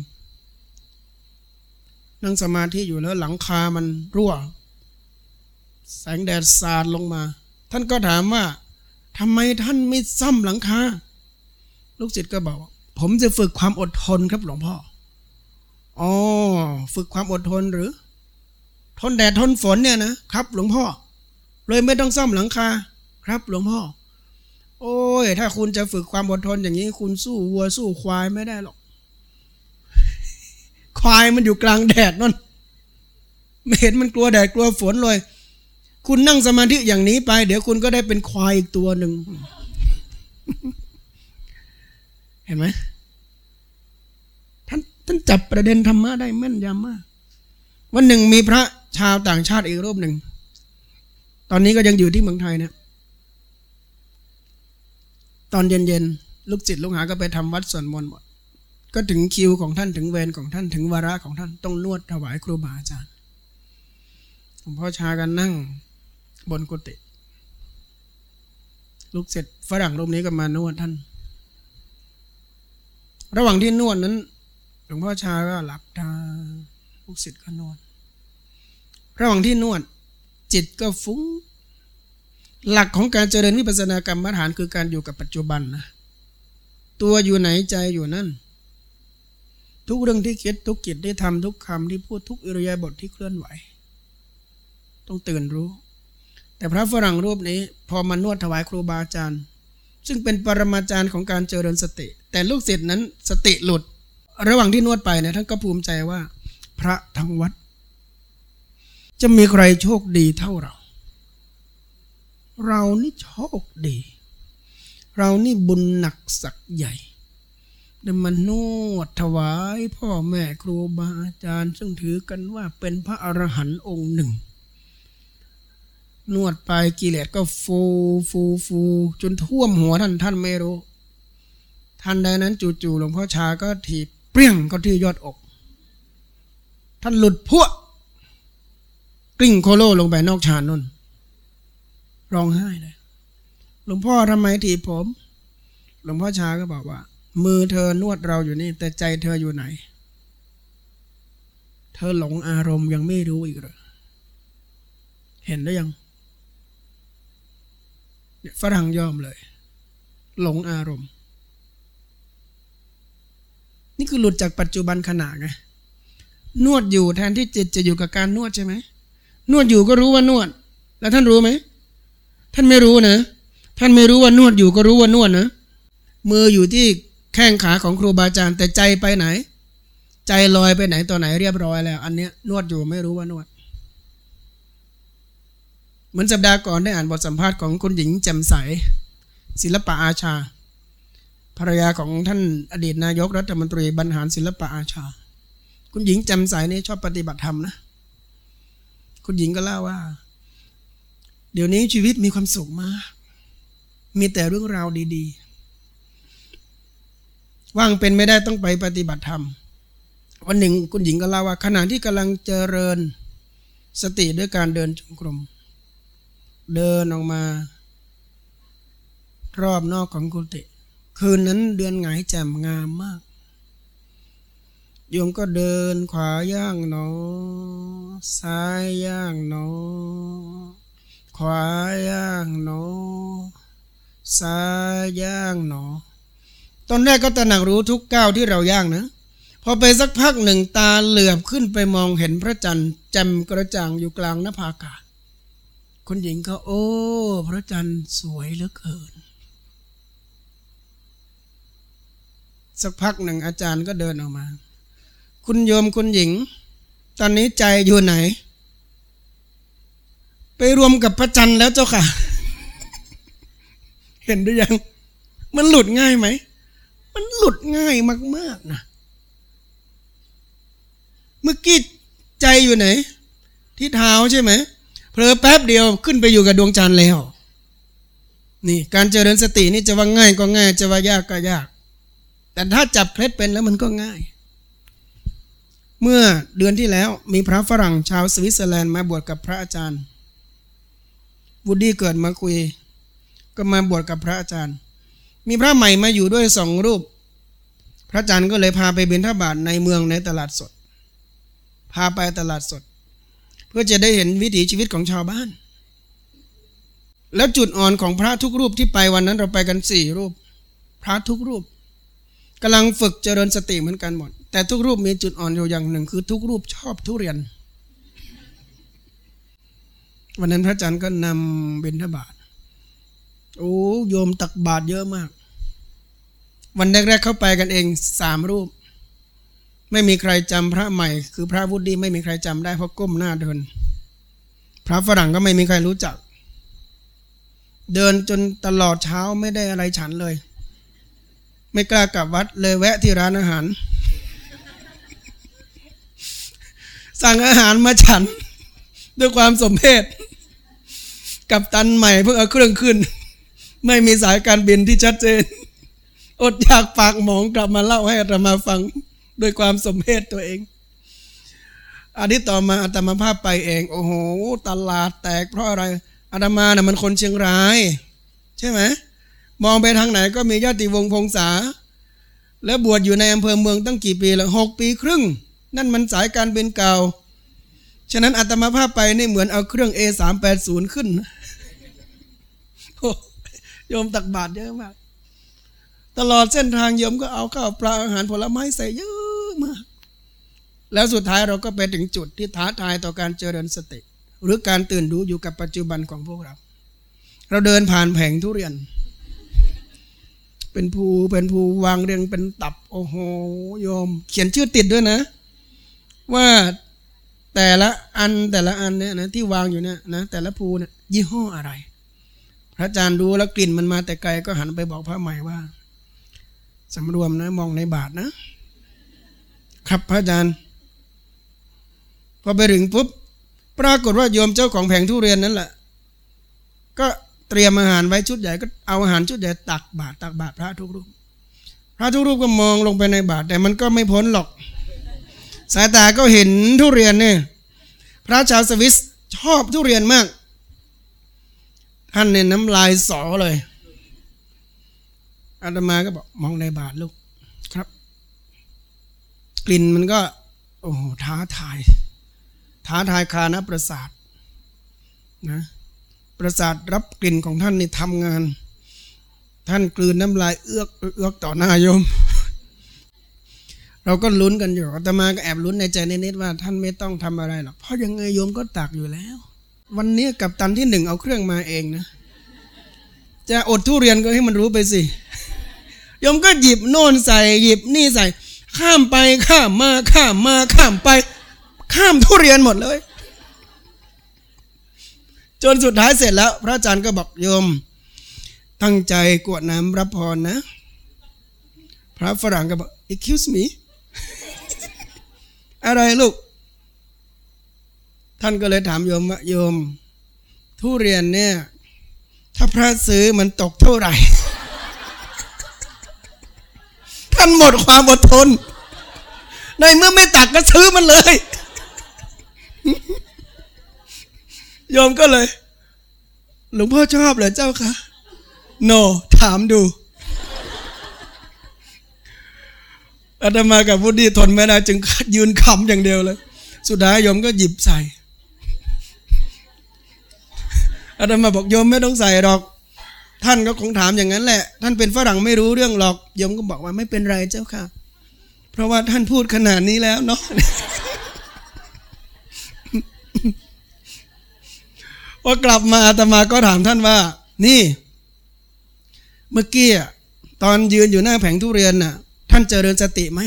นั่งสมาธิอยู่แล้วหลังคามันรั่ว แสงแดดสาดลงมา ท่านก็ถามว่าทำไมท่านไม่ซ่อมหลังคาลูกศิษย์ก็บอก ผมจะฝึกความอดทนครับหลวงพ่ออ๋อฝึกความอดทนหรือ ทนแดดทนฝนเนี่ยนะครับ หลวงพ่อ เลยไม่ต้องซ่อมหลังคา ครับ หลวงพ่อ โอ้ย ถ้าคุณจะฝึกความอดทนอย่างนี้ คุณสู้วัวสู้ควายไม่ได้หรอก ควายมันอยู่กลางแดดนั่นไม่เห็นมันกลัวแดดกลัวฝนเลย คุณนั่งสมาธิอย่างนี้ไป เดี๋ยวคุณก็ได้เป็นควายอีกตัวหนึ่ง เห็นไหมท่านท่านจับประเด็นธรรมะได้แม่นยำมาก วันหนึ่งมีพระชาวต่างชาติอีกรูปหนึ่ง ตอนนี้ก็ยังอยู่ที่เมืองไทยนะ ตอนเย็นๆลูกจิตลูกหาก็ไปทำวัดส่วนมนต์หมด ก็ถึงคิวของท่านถึงเวรของท่านถึงวาระของท่านต้องนวดถวายครูบาอาจารย์หลวงพ่อชากันนั่งบนกุฏิลูกเสร็จฝรั่งรูปนี้ก็มานวดท่าน ระหว่างที่นวดนั้น หลวงพ่อชาก็หลับตาลูกศิษย์ก็นวด ระหว่างที่นวด จิตก็ฟุ้ง หลักของการเจริญวิปัสสนากรรมฐานคือการอยู่กับปัจจุบันนะตัวอยู่ไหนใจอยู่นั่น ทุกเรื่องที่คิดทุกกิจได้ทำทุกคำที่พูดทุกอิริยาบถทที่เคลื่อนไหว ต้องตื่นรู้ แต่พระฝรั่งรูปนี้พอมานวดถวายครูบาอาจารย์ ซึ่งเป็นปรมาจารย์ของการเจริญสติ แต่ลูกศิษย์นั้นสติหลุด ระหว่างที่นวดไปเนี่ยท่านก็ภูมิใจว่า พระทั้งวัด จะมีใครโชคดีเท่าเรา เรานี่โชคดี เรานี่บุญหนักสักใหญ่ได้มานวดถวายพ่อแม่ครูบาอาจารย์ ซึ่งถือกันว่าเป็นพระอรหันต์องค์หนึ่ง นวดไปกิเลสก็ฟูฟูฟูจนท่วมหัวท่านท่านไม่รู้ท่านใดนั้นจู่ๆหลวงพ่อชาก็ถีบเปรี้ยงก็ที่ยอดอก ท่านหลุดพวกกลิ้งโคโลลงไปนอกชานนน ร้องไห้เลย หลวงพ่อทำไมถีบผม หลวงพ่อชาก็บอกว่า มือเธอนวดเราอยู่นี่ แต่ใจเธออยู่ไหน เธอหลงอารมณ์ยังไม่รู้อีกเหรอเห็นได้ยังฝรั่งยอมเลย หลงอารมณ์ นี่คือหลุดจากปัจจุบันขณะไงนวดอยู่แทนที่จิตจะอยู่กับการนวดใช่ไหมนวดอยู่ก็รู้ว่านวด แล้วท่านรู้ไหม ท่านไม่รู้นะ ท่านไม่รู้ว่านวดอยู่ก็รู้ว่านวดนะ มืออยู่ที่แข้งขาของครูบาอาจารย์ แต่ใจไปไหน ใจลอยไปไหนตัวไหนเรียบร้อยแล้ว อันเนี้ยนวดอยู่ไม่รู้ว่านวด เหมือนสัปดาห์ก่อนได้อ่านบทสัมภาษณ์ของคุณหญิงแจ่มใส ศิลปะอาชา ภรรยาของท่านอดีตนายกรัฐมนตรีบรรหารศิลปะอาชา คุณหญิงแจ่มใสนี่ชอบปฏิบัติธรรมนะ คุณหญิงก็เล่าว่า เดี๋ยวนี้ชีวิตมีความสุขมาก มีแต่เรื่องราวดีๆ ว่างเป็นไม่ได้ต้องไปปฏิบัติธรรม วันหนึ่งคุณหญิงก็เล่าว่าขณะที่กำลังเจริญสติด้วยการเดินจงกรม เดินออกมา รอบนอกของกุฏิคืนนั้นเดือนหงายแจ่มงามมากโยมก็เดินขวาย่างหนอ ซ้ายย่างหนอ วาย่างหนอซ้ายย่างหนอ ตอนแรกก็ตระหนักรู้ทุกก้าวที่เราย่างนะ พอไปสักพักหนึ่งตาเหลือบขึ้นไปมองเห็นพระจันทร์แจ่มกระจ่างอยู่กลางนภาอากาศคนหญิงก็โอ้ พระจันทร์สวยเหลือเกิน สักพักหนึ่งอาจารย์ก็เดินออกมา คุณโยมคุณหญิง ตอนนี้ใจอยู่ไหน ไปรวมกับพระจันทร์แล้วเจ้าค่ะ เห็นหรือยัง มันหลุดง่ายไหม มันหลุดง่ายมากๆนะ เมื่อกี้ใจอยู่ไหน ที่เท้าใช่ไหมเพลอแป๊บเดียวขึ้นไปอยู่กับดวงจันทร์แล้ว นี่ การเจริญสตินี่จะว่าง่ายก็ง่าย จะว่ายากก็ยาก แต่ถ้าจับเคล็ดเป็นแล้วมันก็ง่าย เมื่อเดือนที่แล้วมีพระฝรั่งชาวสวิตเซอร์แลนด์มาบวชกับพระอาจารย์ วูดดี้เกิดมาคุย ก็มาบวชกับพระอาจารย์ มีพระใหม่มาอยู่ด้วยสองรูป พระอาจารย์ก็เลยพาไปบิณฑบาตในเมืองในตลาดสด พาไปตลาดสด เพื่อจะได้เห็นวิถีชีวิตของชาวบ้าน แล้วจุดอ่อนของพระทุกรูปที่ไปวันนั้นเราไปกันสี่รูป พระทุกรูปกำลังฝึกเจริญสติเหมือนกันหมด แต่ทุกรูปมีจุดอ่อนอยู่อย่างหนึ่ง คือทุกรูปชอบทุเรียน วันนั้นพระอาจารย์ก็นำบิณฑบาตโอ้โยมตักบาตรเยอะมาก วันแรกๆเข้าไปกันเองสามรูป ไม่มีใครจำพระใหม่ คือพระวุฒิไม่มีใครจำได้เพราะก้มหน้าเดิน พระฝรั่งก็ไม่มีใครรู้จัก เดินจนตลอดเช้าไม่ได้อะไรฉันเลย ไม่กล้ากลับวัดเลยแวะที่ร้านอาหาร สั่งอาหารมาฉัน ด้วยความสมเพศกับตันใหม่เพิ่งเอาเครื่องขึ้น ไม่มีสายการบินที่ชัดเจน อดอยากปากหมองกลับมาเล่าให้อาตมาฟังด้วยความสมเพศตัวเองอันนี้ต่อมาอาตมาภาพไปเอง โอ้โห ตลาดแตกเพราะอะไรอาตมาน่ะมันคนเชียงราย ใช่ไหมมองไปทางไหนก็มีญาติวงพงษา แล้วบวชอยู่ในอำเภอเมืองตั้งกี่ปีล้วหกปีครึ่ง นั่นมันสายการบินเก่า ฉะนั้นอาตมาภาพไปนี่เหมือนเอาเครื่อง A380 ขึ้นโยมตักบาตรเยอะมาก ตลอดเส้นทางโยมก็เอาข้าวปลาอาหารผลไม้ใส่เยอะมาก แล้วสุดท้ายเราก็ไปถึงจุดที่ท้าทายต่อการเจริญสติ หรือการตื่นรู้อยู่กับปัจจุบันของพวกเรา เราเดินผ่านแผงทุเรียน เป็นภูเป็นภูวางเรียงเป็นตับโอ้โหโยม เขียนชื่อติดด้วยนะ ว่าแต่ละ อันแต่ละอันเนี่ยนะที่วางอยู่เนี่ยนะแต่ละภูเนี่ยยี่ห้ออะไร พระอาจารย์ดูแล้วกลิ่นมันมาแต่ไกลก็หันไปบอกพระใหม่ว่าสำรวมนะมองในบาทนะ ครับพระอาจารย์พอไปถึงปุ๊บปรากฏว่าโยมเจ้าของแผงทุเรียนนั่นแหละ ก็เตรียมอาหารไว้ชุดใหญ่ก็เอาอาหารชุดใหญ่ตักบาตรตักบาตรพระทุกรูป พระทุกรูปก็มองลงไปในบาตรแต่มันก็ไม่พ้นหรอก สายตาก็เห็นทุเรียนเนี่ย พระชาวสวิสชอบทุเรียนมาก ท่านเนี่ยน้ำลายสอเลยอาตมาก็บอกมองในบาทลูกครับ กลิ่นมันก็ โอ้โหท้าทาย ท้าทายคานะประสาทนะประสาทรับกลิ่นของท่านนี่ทำงาน ท่านกลืนน้ำลายเอื้อกเอือกต่อหน้าโยม เราก็ลุ้นกันอยู่อาตมาก็แอบลุ้นในใจนิดๆว่าท่านไม่ต้องทำอะไรหรอกเพราะยังไงโยมก็ตักอยู่แล้ว วันนี้กับตันที่หนึ่งเอาเครื่องมาเองนะ จะอดทุเรียนก็ให้มันรู้ไปสิโยมก็หยิบโน่นใส่หยิบนี่ใส่ ข้ามไปข้ามมาข้ามมาข้ามไป ข้ามทุเรียนหมดเลย จนสุดท้ายเสร็จแล้ว พระอาจารย์ก็บอกโยม ตั้งใจกวดน้ำรับพรนะ พระฝรั่งก็บอก excuse me อะไรลูก ท่านก็เลยถามโยมว่าโยม ทุเรียนเนี่ย ถ้าพระซื้อมันตกเท่าไหร่ ท่านหมดความอดทน ในเมื่อไม่ตักก็ซื้อมันเลยโยมก็เลย หลวงพ่อชอบเหรอเจ้าคะ โน ถามดู อาตมากับพุทธีทนไม่ได้จึงยืนคำอย่างเดียวเลย สุดท้ายโยมก็หยิบใส่อาตมาบอกโยมไม่ต้องใส่หรอก ท่านก็คงถามอย่างนั้นแหละ ท่านเป็นฝรั่งไม่รู้เรื่องหรอกโยมก็บอกว่าไม่เป็นไรเจ้าค่ะ เพราะว่าท่านพูดขนาดนี้แล้วเนาะพอกลับมาอาตมาก็ถามท่านว่า นี่ เมื่อกี้ตอนยืนอยู่หน้าแผงทุเรียนน่ะ ท่านเจริญสติไหม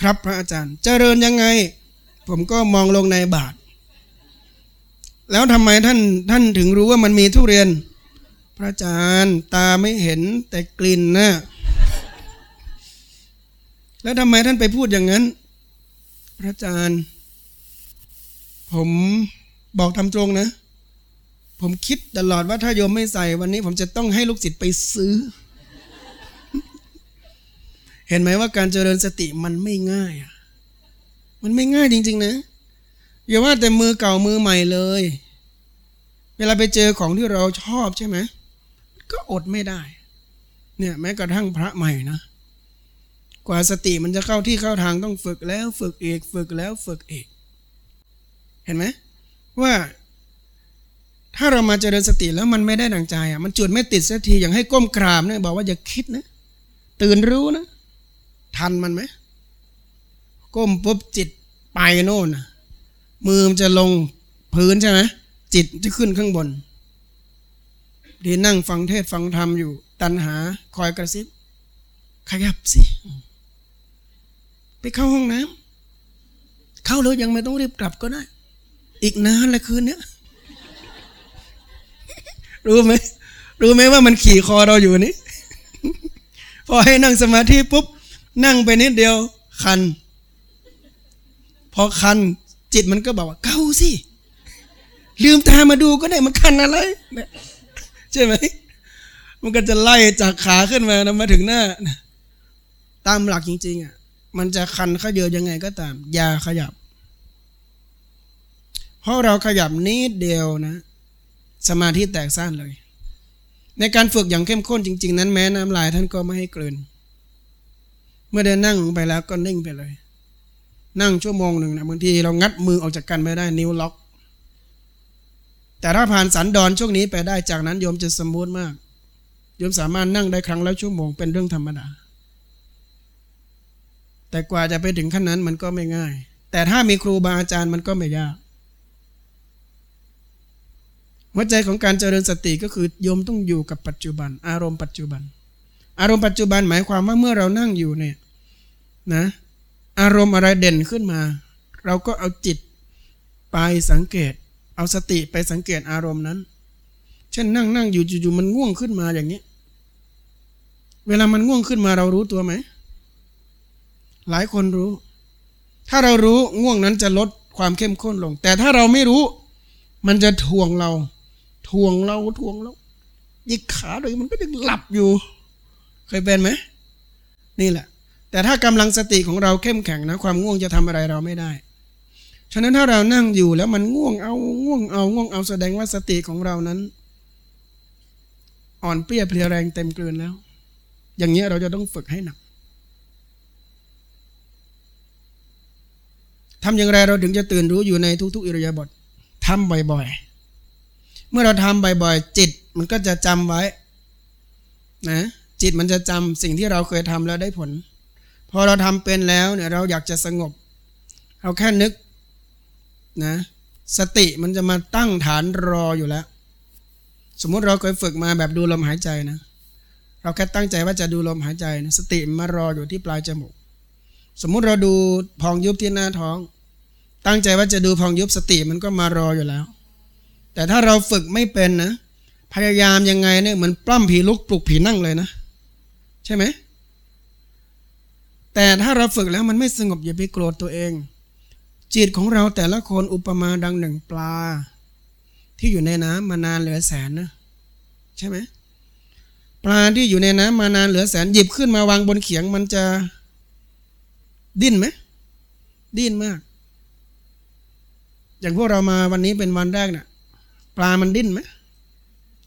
ครับพระอาจารย์ เจริญยังไง ผมก็มองลงในบาท แล้วทำไมท่านท่านถึงรู้ว่ามันมีทุเรียน พระอาจารย์ตาไม่เห็นแต่กลิ่นนะแล้วทำไมท่านไปพูดอย่างนั้น พระอาจารย์ ผมบอกทำตรงนะ ผมคิดตลอดว่าถ้าโยมไม่ใส่วันนี้ ผมจะต้องให้ลูกศิษย์ไปซื้อ เห็นไหมว่าการเจริญสติมันไม่ง่ายอะมันไม่ง่ายจริง ๆ นะ อย่าว่าแต่มือเก่ามือใหม่เลย เวลาไปเจอของที่เราชอบใช่ไหม ก็อดไม่ได้ เนี่ยแม้กระทั่งพระใหม่นะ กว่าสติมันจะเข้าที่เข้าทางต้องฝึกแล้วฝึกอีกฝึกแล้วฝึกอีก เห็นไหมว่าถ้าเรามาเจริญสติแล้วมันไม่ได้ดังใจอะ มันจุดไม่ติดสักทีอย่างให้ก้มกราบเนี่ยบอกว่าอย่าคิดนะ ตื่นรู้นะ ทันมันไหมก้มปุ๊บจิตไปโน่นมือมันจะลงพื้นใช่ไหมจิตจะขึ้นข้างบนดีนั่งฟังเทศฟังธรรมอยู่ ตันหาคอยกระซิบ ขยับสิ ไปเข้าห้องน้ำเข้าแล้วยังไม่ต้องรีบกลับก็ได้ อีกนานละคืนเนี้ยรู้ไหมรู้ไหมว่ามันขี่คอเราอยู่นี่ พอให้นั่งสมาธิปุ๊บ นั่งไปนิดเดียว คัน พอคัน จิตมันก็บอกว่า เก้าสิ ลืมตามาดูก็ได้มันคันอะไรใช่ไหมมันก็จะไล่จากขาขึ้นมานะมาถึงหน้า ตามหลักจริง ๆ อะ มันจะคันขยเยอยังไงก็ตามอย่าขยับ เพราะเราขยับนิดเดียวนะ สมาธิแตกสั้นเลย ในการฝึกอย่างเข้มข้นจริง ๆ นั้นแม้น้ำลายท่านก็ไม่ให้กลืน เมื่อได้นั่งไปแล้วก็นิ่งไปเลย นั่งชั่วโมงหนึ่งนะบางทีเรางัดมือออกจากกันไม่ได้นิ้วล็อก แต่ถ้าผ่านสันดอนช่วงนี้ไปได้จากนั้นโยมจะสมูทมากโยมสามารถนั่งได้ครั้งละชั่วโมงเป็นเรื่องธรรมดา แต่กว่าจะไปถึงขั้นนั้นมันก็ไม่ง่าย แต่ถ้ามีครูบาอาจารย์มันก็ไม่ยากหัวใจของการเจริญสติก็คือโยมต้องอยู่กับปัจจุบัน อารมณ์ปัจจุบัน อารมณ์ปัจจุบันหมายความว่าเมื่อเรานั่งอยู่เนี่ยนะ อารมณ์อะไรเด่นขึ้นมา เราก็เอาจิตไปสังเกต เอาสติไปสังเกตอารมณ์นั้น เช่นนั่งนั่งอยู่อยู่มันง่วงขึ้นมาอย่างนี้ เวลามันง่วงขึ้นมาเรารู้ตัวไหม หลายคนรู้ ถ้าเรารู้ง่วงนั้นจะลดความเข้มข้นลง แต่ถ้าเราไม่รู้ มันจะทวงเรา ทวงเราทวงเรายิกขาเลยมันก็ยังหลับอยู่ เคยเป็นไหมนี่แหละ แต่ถ้ากำลังสติของเราเข้มแข็งนะ ความง่วงจะทำอะไรเราไม่ได้ ฉะนั้นถ้าเรานั่งอยู่แล้วมันง่วงเอาง่วงเอาง่วงเอาแสดงว่าสติของเรานั้น อ่อนเปรี้ยเพลียแรงเต็มเกินแล้ว อย่างนี้เราจะต้องฝึกให้หนักทำอย่างไรเราถึงจะตื่นรู้อยู่ในทุกๆ อิริยาบถทำบ่อยๆ เมื่อเราทำบ่อยๆ จิตมันก็จะจำไว้ นะ จิตมันจะจำสิ่งที่เราเคยทำแล้วได้ผล พอเราทำเป็นแล้วเนี่ยเราอยากจะสงบเราแค่นึกนะสติมันจะมาตั้งฐานรออยู่แล้ว สมมุติเราเคยฝึกมาแบบดูลมหายใจนะ เราแค่ตั้งใจว่าจะดูลมหายใจนะสติมารออยู่ที่ปลายจมูก สมมุติเราดูพองยุบที่หน้าท้อง ตั้งใจว่าจะดูพองยุบสติมันก็มารออยู่แล้ว แต่ถ้าเราฝึกไม่เป็นนะพยายามยังไงเนี่ยเหมือนปล้ำผีลุกปลุกผีนั่งเลยนะ ช่ไหม แต่ถ้าเราฝึกแล้วมันไม่สงบอย่าไปโกรธตัวเอง จิตของเราแต่ละคนอุปมาดังหนึ่งปลา ที่อยู่ในน้ำมานานเหลือแสนนะ ใช่ไหมปลาที่อยู่ในน้ำมานานเหลือแสนหยิบขึ้นมาวางบนเขียงมันจะ ดิ้นไหมดิ้นมาก อย่างพวกเรามาวันนี้เป็นวันแรกเนะ่ะ ปลามันดิ้นไหม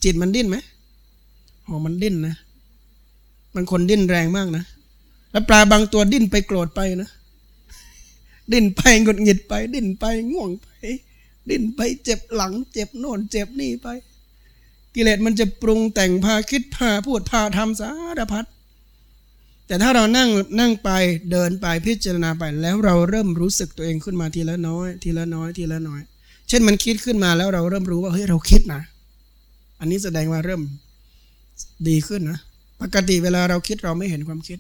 จิตมันดิ้นไหมโอ้มันดิ้นนะ มันคนดิ้นแรงมากนะ แล้วปลาบางตัวดิ้นไปโกรธไปนะ ดิ้นไปหงุดหงิดไป ดิ้นไปง่วงไป ดิ้นไปเจ็บหลัง เจ็บโน่นเจ็บนี่ไป กิเลสมันจะปรุงแต่งพาคิดพาพูดพาทำสารพัดแต่ถ้าเรานั่งนั่งไปเดินไปพิจารณาไปแล้วเราเริ่มรู้สึกตัวเองขึ้นมาทีละน้อย ทีละน้อยทีละน้อย เช่นมันคิดขึ้นมาแล้วเราเริ่มรู้ว่าเฮ้ยเราคิดนะ อันนี้แสดงว่าเริ่มดีขึ้นนะ ปกติเวลาเราคิดเราไม่เห็นความคิด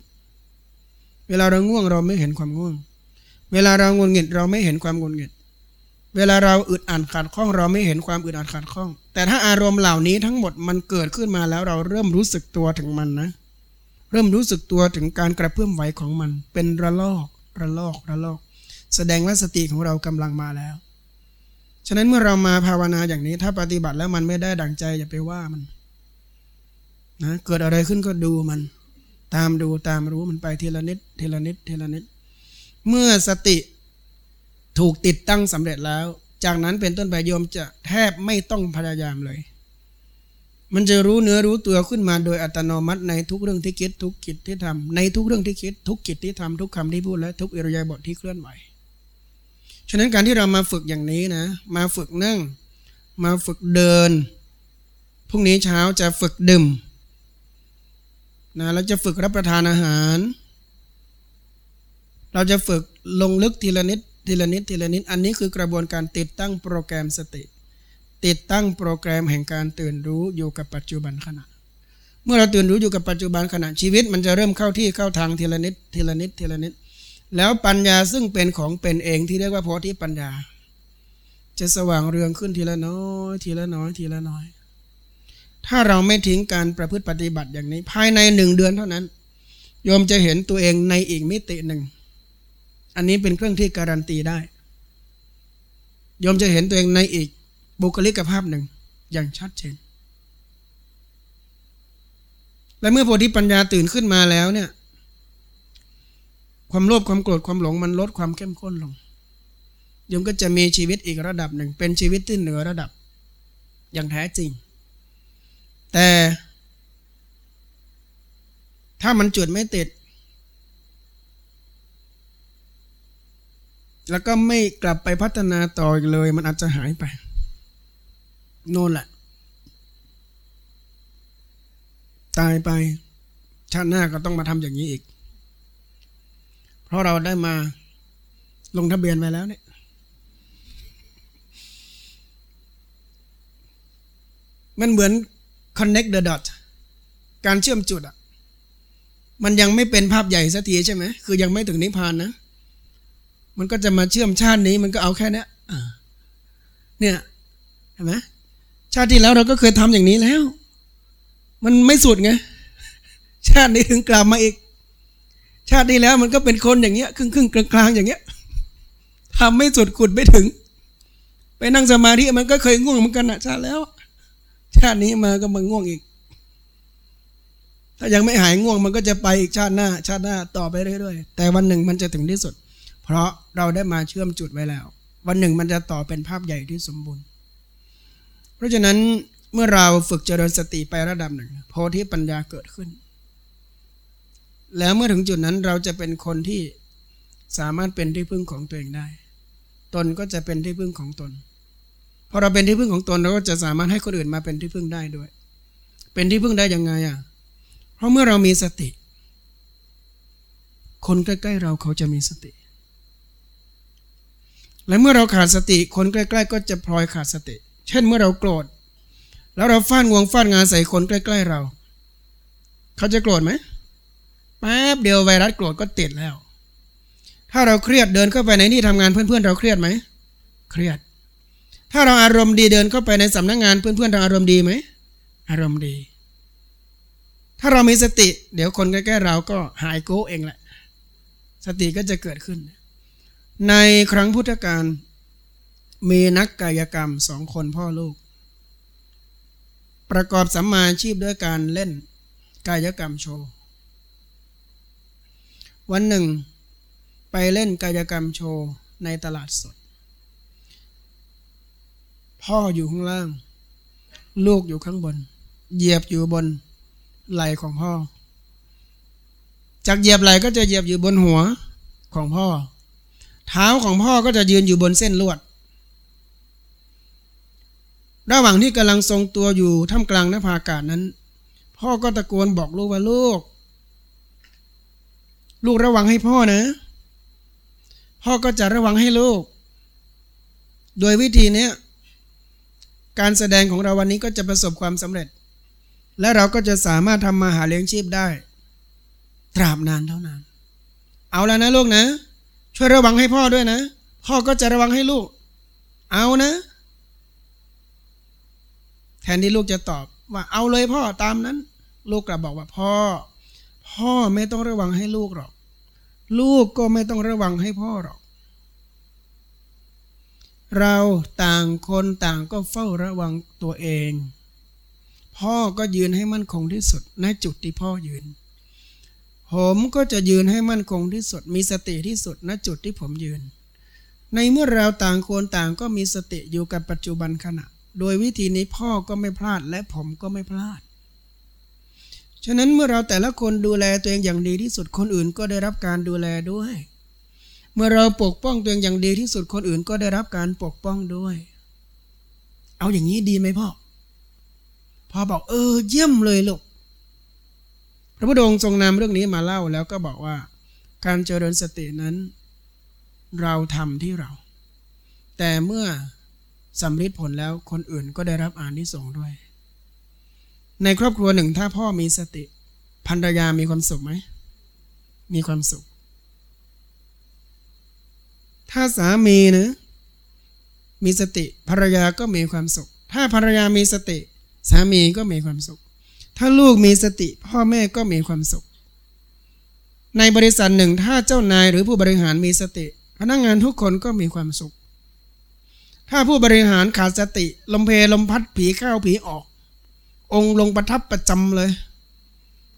เวลาเราง่วงเราไม่เห็นความง่วง เวลาเรางุนหงิดเราไม่เห็นความงุนหงิด เวลาเราอึดอัดขัดข้อง เราไม่เห็นความอึดอัดขัดข้อง แต่ถ้าอารมณ์เหล่านี้ทั้งหมดมันเกิดขึ้นมาแล้วเราเริ่มรู้สึกตัวถึงมันนะ เริ่มรู้สึกตัวถึงการกระเพื่อมไหวของมัน เป็นระลอกระลอกระลอก แสดงว่าสติของเรากำลังมาแล้ว ฉะนั้นเมื่อเรามาภาวนาอย่างนี้ถ้าปฏิบัติแล้วมันไม่ได้ดั่งใจอย่าไปว่ามัน นะเกิดอะไรขึ้นก็ดูมัน ตามดูตามรู้มันไปทีละนิดทีละนิดทีละนิด เมื่อสติถูกติดตั้งสำเร็จแล้ว จากนั้นเป็นต้นไปโยมจะแทบไม่ต้องพยายามเลย มันจะรู้เนื้อรู้ตัวขึ้นมาโดยอัตโนมัติในทุกเรื่องที่คิด ทุกกิจที่ทำในทุกเรื่องที่คิด ทุกกิจที่ทำทุกคำที่พูดและทุกอิริยาบถทที่เคลื่อนไหวฉะนั้นการที่เรามาฝึกอย่างนี้นะ มาฝึกนั่ง มาฝึกเดินพรุ่งนี้เช้าจะฝึกดื่ม นะเราจะฝึกรับประทานอาหาร เราจะฝึกลงลึกทีละนิดทีละนิดทีละนิดอันนี้คือกระบวนการติดตั้งโปรแกรมสติ ติดตั้งโปรแกรมแห่งการตื่นรู้อยู่กับปัจจุบันขณะ เมื่อเราตื่นรู้อยู่กับปัจจุบันขณะชีวิต มันจะเริ่มเข้าที่เข้าทางทีละนิดทีละนิดทีละนิด แล้วปัญญาซึ่งเป็นของเป็นเองที่เรียกว่าโพธิปัญญา จะสว่างเรืองขึ้นทีละน้อย ทีละน้อยทีละน้อย ถ้าเราไม่ทิ้งการประพฤติปฏิบัติอย่างนี้ ภายในหนึ่งเดือนเท่านั้น โยมจะเห็นตัวเองในอีกมิติหนึ่ง อันนี้เป็นเครื่องที่การันตีได้ โยมจะเห็นตัวเองในอีกบุคลิกภาพหนึ่งอย่างชัดเจน และเมื่อโพธิปัญญาตื่นขึ้นมาแล้วเนี่ย ความโลภความโกรธความหลงมันลดความเข้มข้นลงยมก็จะมีชีวิตอีกระดับหนึ่ง เป็นชีวิตที่เหนือระดับ อย่างแท้จริง แต่ถ้ามันจุดไม่ติด แล้วก็ไม่กลับไปพัฒนาต่ออีกเลย มันอาจจะหายไป โน่นแหละ ตายไป ชาติหน้าก็ต้องมาทำอย่างนี้อีก เพราะเราได้มาลงทะเบียนไว้แล้วเนี่ยมันเหมือน connect the dot การเชื่อมจุดอะมันยังไม่เป็นภาพใหญ่สักทีใช่ไหมคือยังไม่ถึงนิพพานนะ มันก็จะมาเชื่อมชาตินี้มันก็เอาแค่นี้เนี่ยเห็นไหมชาติที่แล้วเราก็เคยทำอย่างนี้แล้ว มันไม่สุดไง ชาตินี้ถึงกลับมาอีก ชาติที่แล้วมันก็เป็นคนอย่างเงี้ยครึ่งครึ่งกลางกลางอย่างเงี้ยทำไม่สุดขุดไม่ถึง ไปนั่งสมาธิมันก็เคยง่วงเหมือนกันนะชาติแล้ว ชาตินี้มาก็มาง่วงอีก ถ้ายังไม่หายง่วงมันก็จะไปอีกชาติหน้า ชาติหน้าต่อไปเรื่อยๆ แต่วันหนึ่งมันจะถึงที่สุด เพราะเราได้มาเชื่อมจุดไว้แล้ว วันหนึ่งมันจะต่อเป็นภาพใหญ่ที่สมบูรณ์ เพราะฉะนั้นเมื่อเราฝึกเจริญสติไประดับหนึ่งโพธิปัญญาเกิดขึ้น แล้วเมื่อถึงจุดนั้นเราจะเป็นคนที่สามารถเป็นที่พึ่งของตัวเองได้ ตนก็จะเป็นที่พึ่งของตน พอเราเป็นที่พึ่งของตนเราก็จะสามารถให้คนอื่นมาเป็นที่พึ่งได้ด้วย เป็นที่พึ่งได้ยังไงอะ เพราะเมื่อเรามีสติ คนใกล้ๆเราเขาจะมีสติ และเมื่อเราขาดสติ คนใกล้ ๆ ก็จะพลอยขาดสติ เช่นเมื่อเราโกรธ แล้วเราฟาดงวงฟาดงานใส่คนใกล้ ๆเรา เขาจะโกรธไหมแป๊บเดียวไวรัสโกรธก็ติดแล้ว ถ้าเราเครียดเดินเข้าไปในที่ทำงานเพื่อนๆ เราเครียดไหม เครียด ถ้าเราอารมณ์ดีเดินเข้าไปในสำนักงงานเพื่อนๆเราอารมณ์ดีไหมอารมณ์ดี ถ้าเรามีสติ เดี๋ยวคนใกล้ๆเราก็หายโก้เองแหละ สติก็จะเกิดขึ้น ในครั้งพุทธกาลมีนักกายกรรมสองคนพ่อลูก ประกอบสัมมาชีพด้วยการเล่นกายกรรมโชว์ วันหนึ่ง ไปเล่นกายกรรมโชว์ในตลาดสด พ่ออยู่ข้างล่าง ลูกอยู่ข้างบน เหยียบอยู่บนไหล่ของพ่อ จากเหยียบไหล่ก็จะเหยียบอยู่บนหัวของพ่อ เท้าของพ่อก็จะยืนอยู่บนเส้นลวด ระหว่างที่กำลังทรงตัวอยู่ท่ามกลางนภาอากาศนั้น พ่อก็ตะโกนบอกลูกว่าลูก ลูกระวังให้พ่อนะ พ่อก็จะระวังให้ลูก โดยวิธีนี้ การแสดงของเราวันนี้ก็จะประสบความสำเร็จ และเราก็จะสามารถทำมาหาเลี้ยงชีพได้ ตราบนานเท่านาน เอาแล้วนะลูกนะ ช่วยระวังให้พ่อด้วยนะ พ่อก็จะระวังให้ลูก เอานะ แทนที่ลูกจะตอบว่าเอาเลยพ่อตามนั้น ลูกกลับบอกว่าพ่อ พ่อไม่ต้องระวังให้ลูกหรอก ลูกก็ไม่ต้องระวังให้พ่อหรอก เราต่างคนต่างก็เฝ้าระวังตัวเอง พ่อก็ยืนให้มั่นคงที่สุดณจุดที่พ่อยืน ผมก็จะยืนให้มั่นคงที่สุด มีสติที่สุดณจุดที่ผมยืน ในเมื่อเราต่างคนต่างก็มีสติอยู่กับปัจจุบันขณะ โดยวิธีนี้พ่อก็ไม่พลาดและผมก็ไม่พลาด ฉะนั้นเมื่อเราแต่ละคนดูแลตัวเองอย่างดีที่สุดคนอื่นก็ได้รับการดูแลด้วย เมื่อเราปกป้องตัวเองอย่างดีที่สุดคนอื่นก็ได้รับการปกป้องด้วย เอาอย่างนี้ดีไหมพ่อ พ่อบอกเออ เยี่ยมเลยลูก พระพุทธองค์ทรงนำเรื่องนี้มาเล่าแล้วก็บอกว่า การเจริญสตินั้น เราทำที่เรา แต่เมื่อสำเร็จผลแล้วคนอื่นก็ได้รับอานิสงส์ด้วย ในครอบครัวหนึ่งถ้าพ่อมีสติภรรยามีความสุขไหม มีความสุข ถ้าสามีนะมีสติภรรยาก็มีความสุข ถ้าภรรยามีสติ สามีก็มีความสุข ถ้าลูกมีสติ พ่อแม่ก็มีความสุข ในบริษัทหนึ่งถ้าเจ้านายหรือผู้บริหารมีสติ พนักงงานทุกคนก็มีความสุข ถ้าผู้บริหารขาดสติ ลมเพลลมพัดผีเข้าผีออก องค์ลงประทับประจำเลย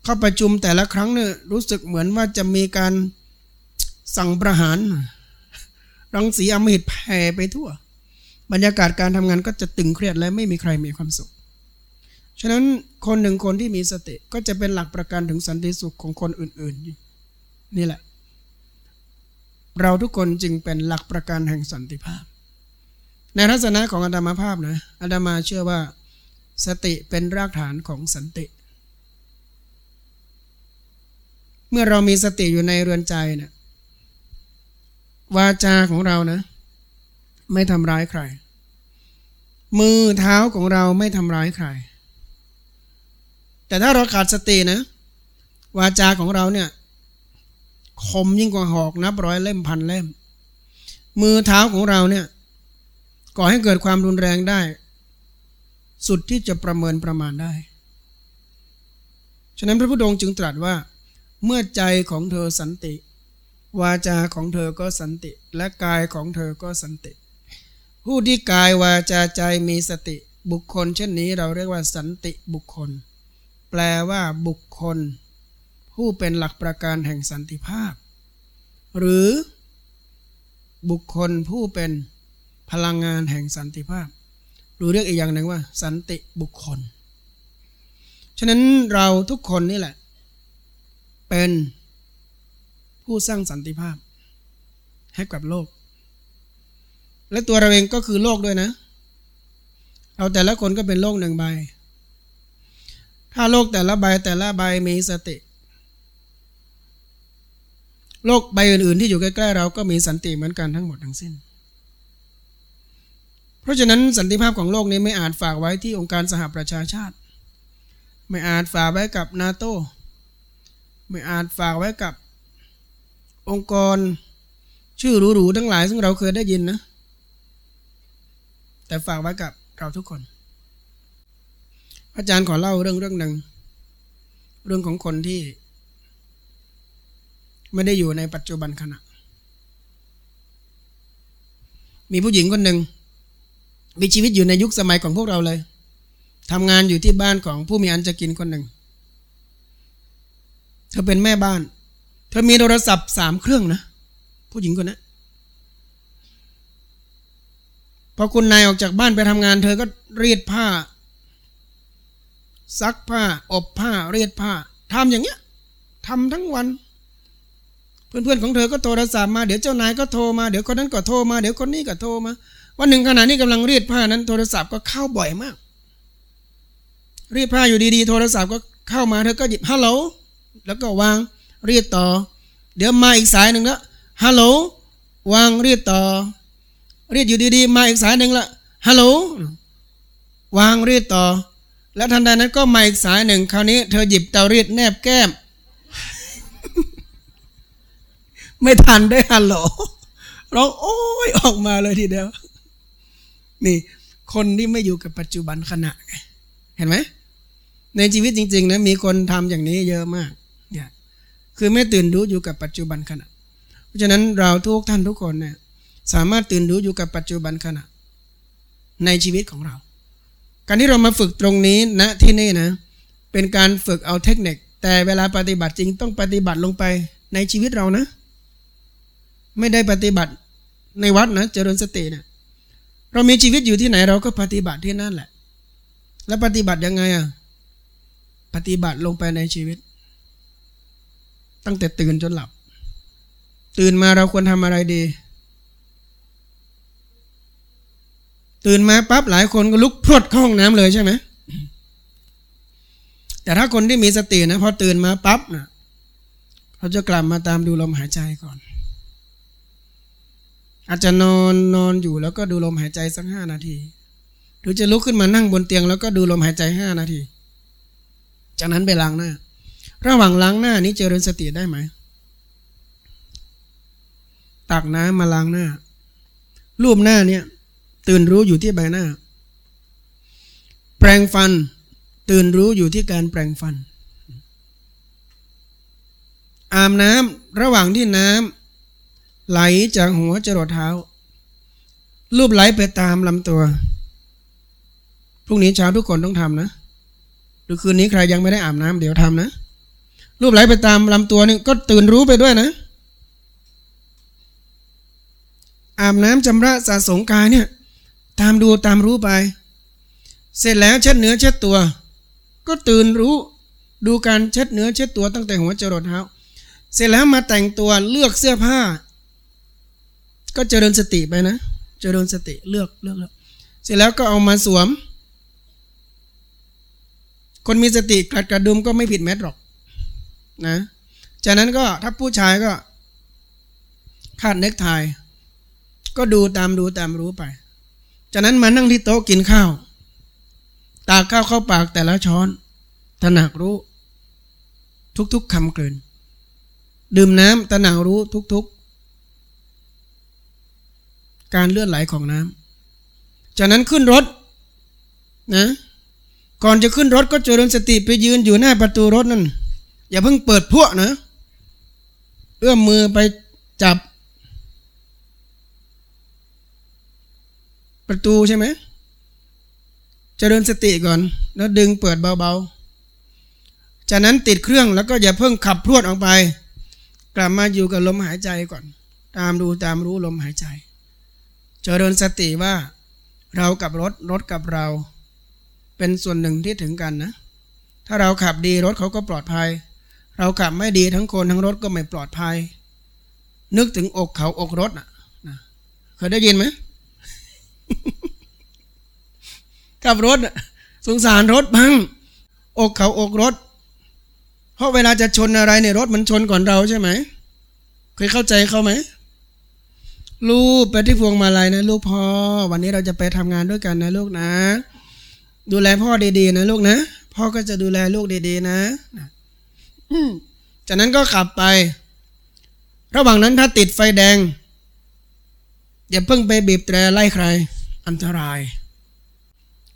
เข้าประชุมแต่ละครั้งเนี่ยรู้สึกเหมือนว่าจะมีการสั่งประหาร รังสีอมหิตแผ่ไปทั่ว บรรยากาศการทำงานก็จะตึงเครียดและไม่มีใครมีความสุข ฉะนั้นคนหนึ่งคนที่มีสติก็จะเป็นหลักประกันถึงสันติสุขของคนอื่น ๆ นี่แหละ เราทุกคนจึงเป็นหลักประกันแห่งสันติภาพ ในทัศนะของอาดามาภาพนะอาดามาเชื่อว่า สติเป็นรากฐานของสันติเมื่อเรามีสติอยู่ในเรือนใจเนะี่ย วาจาของเรานะ ไม่ทำร้ายใคร มือเท้าของเราไม่ทำร้ายใคร แต่ถ้าเราขาดสตินะ วาจาของเราเนี่ยคมยิ่งกว่าหอกนับร้อยเล่มพันเล่ม มือเท้าของเราเนี่ยก่อให้เกิดความรุนแรงได้ สุดที่จะประเมินประมาณได้ ฉะนั้นพระพุทธองค์จึงตรัสว่า เมื่อใจของเธอสันติ วาจาของเธอก็สันติ และกายของเธอก็สันติ ผู้ที่กายวาจาใจมีสติ บุคคลเช่นนี้เราเรียกว่าสันติบุคคล แปลว่าบุคคล ผู้เป็นหลักประการแห่งสันติภาพ หรือบุคคลผู้เป็นพลังงานแห่งสันติภาพ หรือเรียกอีกอย่างหนึ่งว่า สันติบุคคล ฉะนั้นเราทุกคนนี่แหละ เป็น ผู้สร้างสันติภาพ ให้กับโลก และตัวเราเองก็คือโลกด้วยนะ เราแต่ละคนก็เป็นโลกหนึ่งใบ ถ้าโลกแต่ละใบแต่ละใบมีสติ โลกใบอื่นๆที่อยู่ใกล้ๆเราก็มีสันติเหมือนกันทั้งหมดทั้งสิ้น เพราะฉะนั้นสันติภาพของโลกนี้ไม่อาจฝากไว้ที่องค์การสหประชาชาติ ไม่อาจฝากไว้กับนาโตไม่อาจฝากไว้กับ องค์กร ชื่อหรูๆทั้งหลาย ซึ่งเราเคยได้ยินนะ แต่ฝากไว้กับเราทุกคน อาจารย์ขอเล่าเรื่องเรื่องหนึ่ง เรื่องของคนที่ ไม่ได้อยู่ในปัจจุบันขณะ มีผู้หญิงคนหนึ่ง มีชีวิตอยู่ในยุคสมัยของพวกเราเลยทำงานอยู่ที่บ้านของผู้มีอันจะกินคนหนึ่ง เธอเป็นแม่บ้าน ธอมีโทรศัพท์สามเครื่องนะ ผู้หญิงคนนั้นพอคุณนายออกจากบ้านไปทำงาน เธอก็รีดผ้า ซักผ้า อบผ้ารีดผ้าทำอย่างเงี้ยทำทั้งวัน เพื่อนๆของเธอก็โทรศัพท์มาเดี๋ยวเจ้านายก็โทรมาเดี๋ยวคนนั้นก็โทรมาเดี๋ยวคนนี้ก็โทรมาวันหนึ่งขณะนี้กำลังรีดผ้านั้น โทรศัพท์ก็เข้าบ่อยมาก รีดผ้าอยู่ดีๆ โทรศัพท์ก็เข้ามาเธอก็หยิบฮัลโหลแล้วก็วาง เรีดต่อ เดี๋ยวมาอีกสายหนึ่งล้วฮัลโหลวางเรีดต่อ เรีดอยู่ดีๆ มาอีกสายหนึ่งละฮัลโหลวางเรีดต่อ แล้วทันใดนั้นก็มาอีกสายหนึ่งคราวนี้เธอหยิบเตารีดแนบแก้ม ไม่ทันได้ฮัลโหลร้องโอ้ยออกมาเลยทีเดียว นี่คนที่ไม่อยู่กับปัจจุบันขณะเห็นไหมในชีวิตจริง ๆนะมีคนทำอย่างนี้เยอะมาก คือไม่ตื่นรู้อยู่กับปัจจุบันขณะ เพราะฉะนั้นเราทุกท่านทุกคนเนี่ยสามารถตื่นรู้อยู่กับปัจจุบันขณะ ในชีวิตของเรา การที่เรามาฝึกตรงนี้ณนะที่นี่นะ เป็นการฝึกเอาเทคนิค แต่เวลาปฏิบัติจริงต้องปฏิบัติลงไปในชีวิตเรานะ ไม่ได้ปฏิบัติในวัดนะเจริญสติเนะี่ยเรามีชีวิตอยู่ที่ไหนเราก็ปฏิบัติที่นั่นแหละ แล้วปฏิบัติยังไงอะปฏิบัติลงไปในชีวิต ตั้งแต่ตื่นจนหลับ ตื่นมาเราควรทำอะไรดี ตื่นมาปั๊บหลายคนก็ลุกพรวดเข้าห้องน้ำเลยใช่ไหมแต่ถ้าคนที่มีสตินะพอตื่นมาปั๊บนะเขาจะกลับมาตามดูลมหายใจก่อน อาจจะนอนนอนอยู่แล้วก็ดูลมหายใจสักห้านาที หรือจะลุกขึ้นมานั่งบนเตียงแล้วก็ดูลมหายใจห้านาที จากนั้นไปล้างหน้า ระหว่างล้างหน้านี้เจริญสติได้ไหม ตักน้ำมาล้างหน้า รูปหน้าเนี่ย ตื่นรู้อยู่ที่ใบหน้า แปรงฟัน ตื่นรู้อยู่ที่การแปรงฟัน อาบน้ำระหว่างที่น้ำไหลจากหัวจรดเท้า รูปไหลไปตามลำตัว พรุ่งนี้เช้าทุกคนต้องทำนะหรือคืนนี้ใครยังไม่ได้อาบน้ำเดี๋ยวทำนะ รูปไหลไปตามลำตัวนี่ก็ตื่นรู้ไปด้วยนะ อาบน้ำจำระสะสงกายเนี่ย ตามดูตามรู้ไป เสร็จแล้วเช็ดเนื้อเช็ดตัว ก็ตื่นรู้ ดูการเช็ดเนื้อเช็ดตัวตั้งแต่หัวจรดเท้า เสร็จแล้วมาแต่งตัวเลือกเสื้อผ้า ก็เจริญสติไปนะ เจริญสติเลือกเลือกเลือกเสร็จแล้วก็เอามาสวม คนมีสติกระดกระดุมก็ไม่ผิดแม้หรอก นะจากนั้นก็ถ้าผู้ชายก็คาดเน็กไทก็ดูตามดูตามรู้ไป จากนั้นมานั่งที่โต๊ะกินข้าว ตาข้าวเข้าปากแต่ละช้อนตระหนักรู้ ทุกๆคำเกลืนดื่มน้ำตระหนักรู้ทุกๆ การเลื่อนไหลของน้ำจากนั้นขึ้นรถนะ ก่อนจะขึ้นรถก็เจริญสติไปยืนอยู่หน้าประตูรถนั่น อย่าเพิ่งเปิดพวกนะเอื้อมมือไปจับ ประตูใช่ไหมจเจริญสติก่อน แล้วดึงเปิดเบาๆ จากนั้นติดเครื่องแล้วก็อย่าเพิ่งขับพรวดออกไป กลับมาอยู่กับลมหายใจก่อน ตามดูตามรู้ลมหายใจเจริญสติว่า เรากับรถรถกับเรา เป็นส่วนหนึ่งที่ถึงกันนะ ถ้าเราขับดีรถเขาก็ปลอดภัย เราขับไม่ดีทั้งคนทั้งรถก็ไม่ปลอดภัย นึกถึงอกเขาอกรถนะเคยได้ยินไหมขับรถสงสารรถบ้างอกเขาอกรถ เพราะเวลาจะชนอะไรเนี่ยรถมันชนก่อนเราใช่ไหมเคยเข้าใจเขาไหมลูกไปที่พวงมาลัยนะลูกพ่อ วันนี้เราจะไปทำงานด้วยกันนะลูกนะ ดูแลพ่อดีๆนะลูกนะ พ่อก็จะดูแลลูกดีๆนะ จากนั้นก็ขับไป ระหว่างนั้นถ้าติดไฟแดงอย่าเพิ่งไปบีบแตรไล่ใคร อันตราย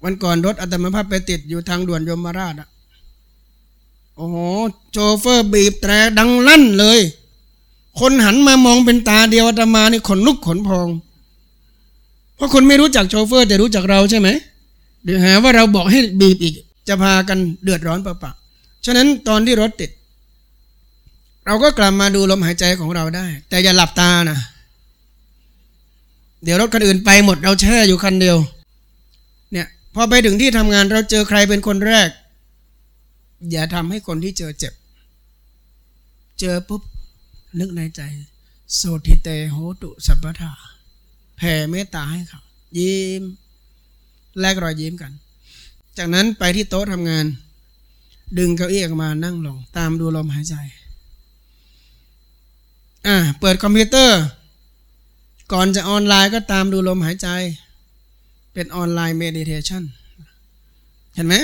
วันก่อนรถอัตมาภาพไปติดอยู่ทางด่วนยมราชอะโอ้โหโชเฟอร์บีบแตรดังลั่นเลย คนหันมามองเป็นตาเดียวอาตมานี่ขนลุกขนพอง เพราะคนไม่รู้จักโชเฟอร์ แต่รู้จักเราใช่ไหมเดี๋ยวหาว่าเราบอกให้บีบอีก จะพากันเดือดร้อนเปล่าๆฉะนั้นตอนที่รถติด เราก็กลับมาดูลมหายใจของเราได้ แต่อย่าหลับตานะเดี๋ยวรถคันอื่นไปหมดเราแช่อยู่คันเดียว เนี่ยพอไปถึงที่ทำงานเราเจอใครเป็นคนแรก อย่าทำให้คนที่เจอเจ็บ เจอปุ๊บ นึกในใจ โสตถิเตโหตุสัพพทาแผ่เมตตาให้เขายิ้ม แลกรอยยิ้มกัน จากนั้นไปที่โต๊ะทำงาน ดึงเก้าอี้ออกมานั่งลง ตามดูลมหายใจ อ่าเปิดคอมพิวเตอร์ ก่อนจะออนไลน์ก็ตามดูลมหายใจ เป็น online meditation เห็นไหม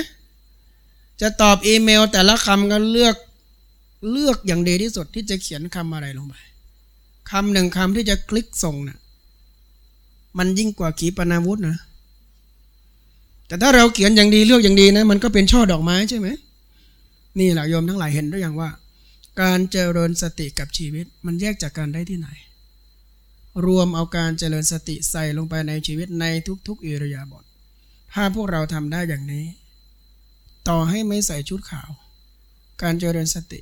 จะตอบอีเมลแต่ละคำก็เลือกเลือกอย่างดีที่สุดที่จะเขียนคำอะไรลงไปคำหนึ่งคำที่จะคลิกส่งนะ่ะมันยิ่งกว่าขีปนาวุธนะ แต่ถ้าเราเขียนอย่างดีเลือกอย่างดีนะ มันก็เป็นช่อดอกไม้ใช่ไหมนี่แหละโยมทั้งหลายเห็นหรือยังว่า การเจริญสติกับชีวิตมันแยกจากกันได้ที่ไหน รวมเอาการเจริญสติใส่ลงไปในชีวิตในทุกๆอิริยาบถถ้าพวกเราทำได้อย่างนี้ ต่อให้ไม่ใส่ชุดขาว การเจริญสติ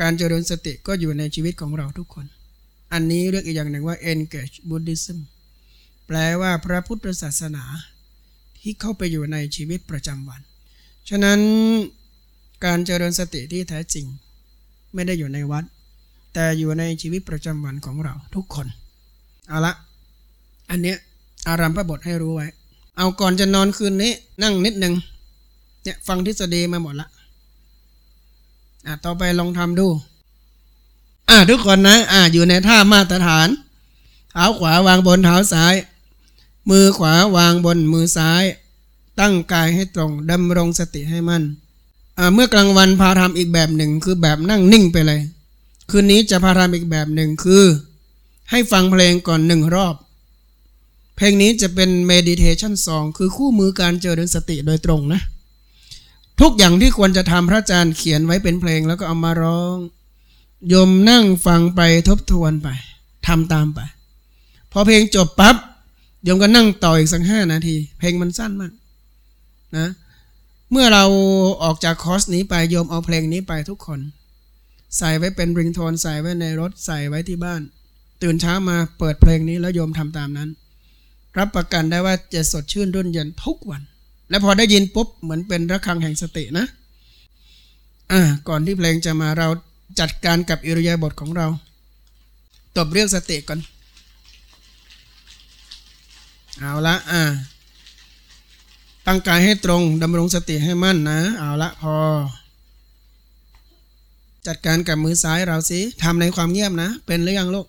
การเจริญสติก็อยู่ในชีวิตของเราทุกคน อันนี้เรียกอีกอย่างหนึ่งว่า engage Buddhism แปลว่าพระพุทธศาสนาที่เข้าไปอยู่ในชีวิตประจำวัน ฉะนั้นการเจริญสติที่แท้จริง ไม่ได้อยู่ในวัด แต่อยู่ในชีวิตประจำวันของเราทุกคน เอาละ อันเนี้ยอารัมพบทให้รู้ไว้ เอาก่อนจะนอนคืนนี้ นั่งนิดหนึ่งเนี่ยฟังทฤษฎีมาหมดละอะต่อไปลองทำดู อะทุกคนนะ อะอยู่ในท่ามาตรฐาน เท้าขวาวางบนเท้าซ้าย มือขวาวางบนมือซ้าย ตั้งกายให้ตรงดำรงสติให้มั่น เมื่อกลางวันพาทำอีกแบบหนึ่งคือแบบนั่งนิ่งไปเลย คืนนี้จะพาทำอีกแบบหนึ่งคือ ให้ฟังเพลงก่อนหนึ่งรอบ เพลงนี้จะเป็น meditation song คือคู่มือการเจริญสติโดยตรงนะ ทุกอย่างที่ควรจะทำพระอาจารย์เขียนไว้เป็นเพลงแล้วก็เอามาร้องยมนั่งฟังไปทบทวนไปทำตามไป พอเพลงจบปับ๊บโยมก็นั่งต่ออีกสักห้านาที เพลงมันสั้นมากนะ เมื่อเราออกจากคอร์สนี้ไปโยมเอาเพลงนี้ไปทุกคน ใส่ไว้เป็นริงโทนใส่ไว้ในรถใส่ไว้ที่บ้าน ตื่นเช้ามาเปิดเพลงนี้แล้วโยมทำตามนั้น รับประกันได้ว่าจะสดชื่นรุ่นเย็นทุกวัน และพอได้ยินปุ๊บเหมือนเป็นระฆังแห่งสตินะอ่าก่อนที่เพลงจะมาเราจัดการกับอิริยาบถของเรา ตบเรียกสติก่อน เอาละอ่า ตั้งกายให้ตรงดำรงสติให้มั่นนะ เอาละพอ จัดการกับมือซ้ายเราสิทำในความเงียบนะ เป็นหรือยังลูก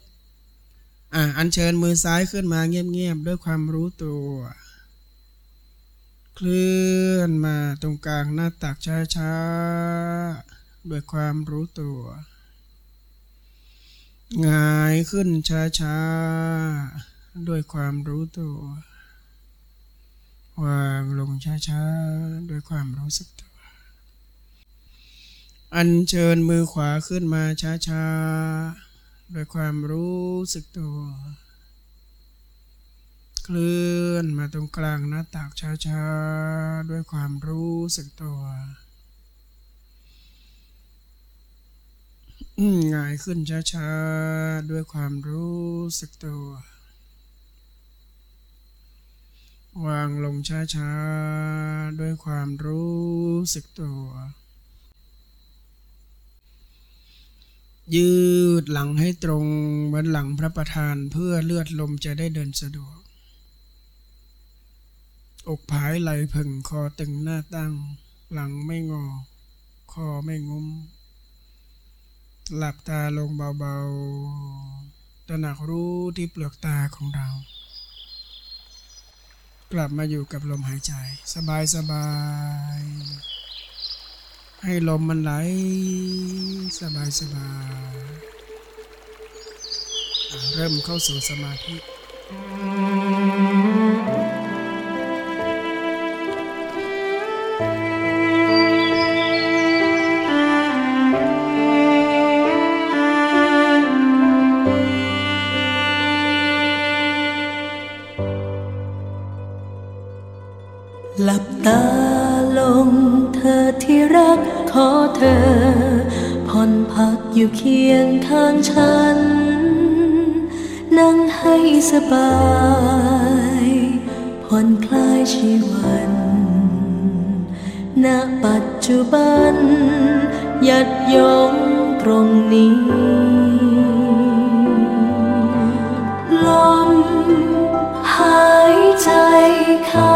อ่าอัญเชิญมือซ้ายขึ้นมาเงียบๆด้วยความรู้ตัว เคลื่อนมาตรงกลางหน้าตักช้าๆด้วยความรู้ตัวงายขึ้นช้าๆด้วยความรู้ตัว วางลงช้าๆด้วยความรู้สึกตัว อัญเชิญมือขวาขึ้นมาช้าๆด้วยความรู้สึกตัว เคลื่อนมาตรงกลางหน้าตักช้าๆด้วยความรู้สึกตัวง่ายขึ้นช้าๆ ด้วยความรู้สึกตัว วางลงช้าๆ ด้วยความรู้สึกตัว ยืดหลังให้ตรงเหมือนหลังพระประธานเพื่อเลือดลมจะได้เดินสะดวก อกผายไหลผึ่งคอตึงหน้าตั้ง หลังไม่งอ คอไม่งุ้ม หลับตาลงเบาๆตระหนักรู้ที่เปลือกตาของเรา กลับมาอยู่กับลมหายใจ สบายสบาย ให้ลมมันไหล สบายสบายเริ่มเข้าสู่สมาธิ อยู่เคียงข้างฉัน นั่งให้สบายผ่อนคลายชีวัน ณ ปัจจุบัน ยัดยงตรงนี้ ลมหายใจเข้า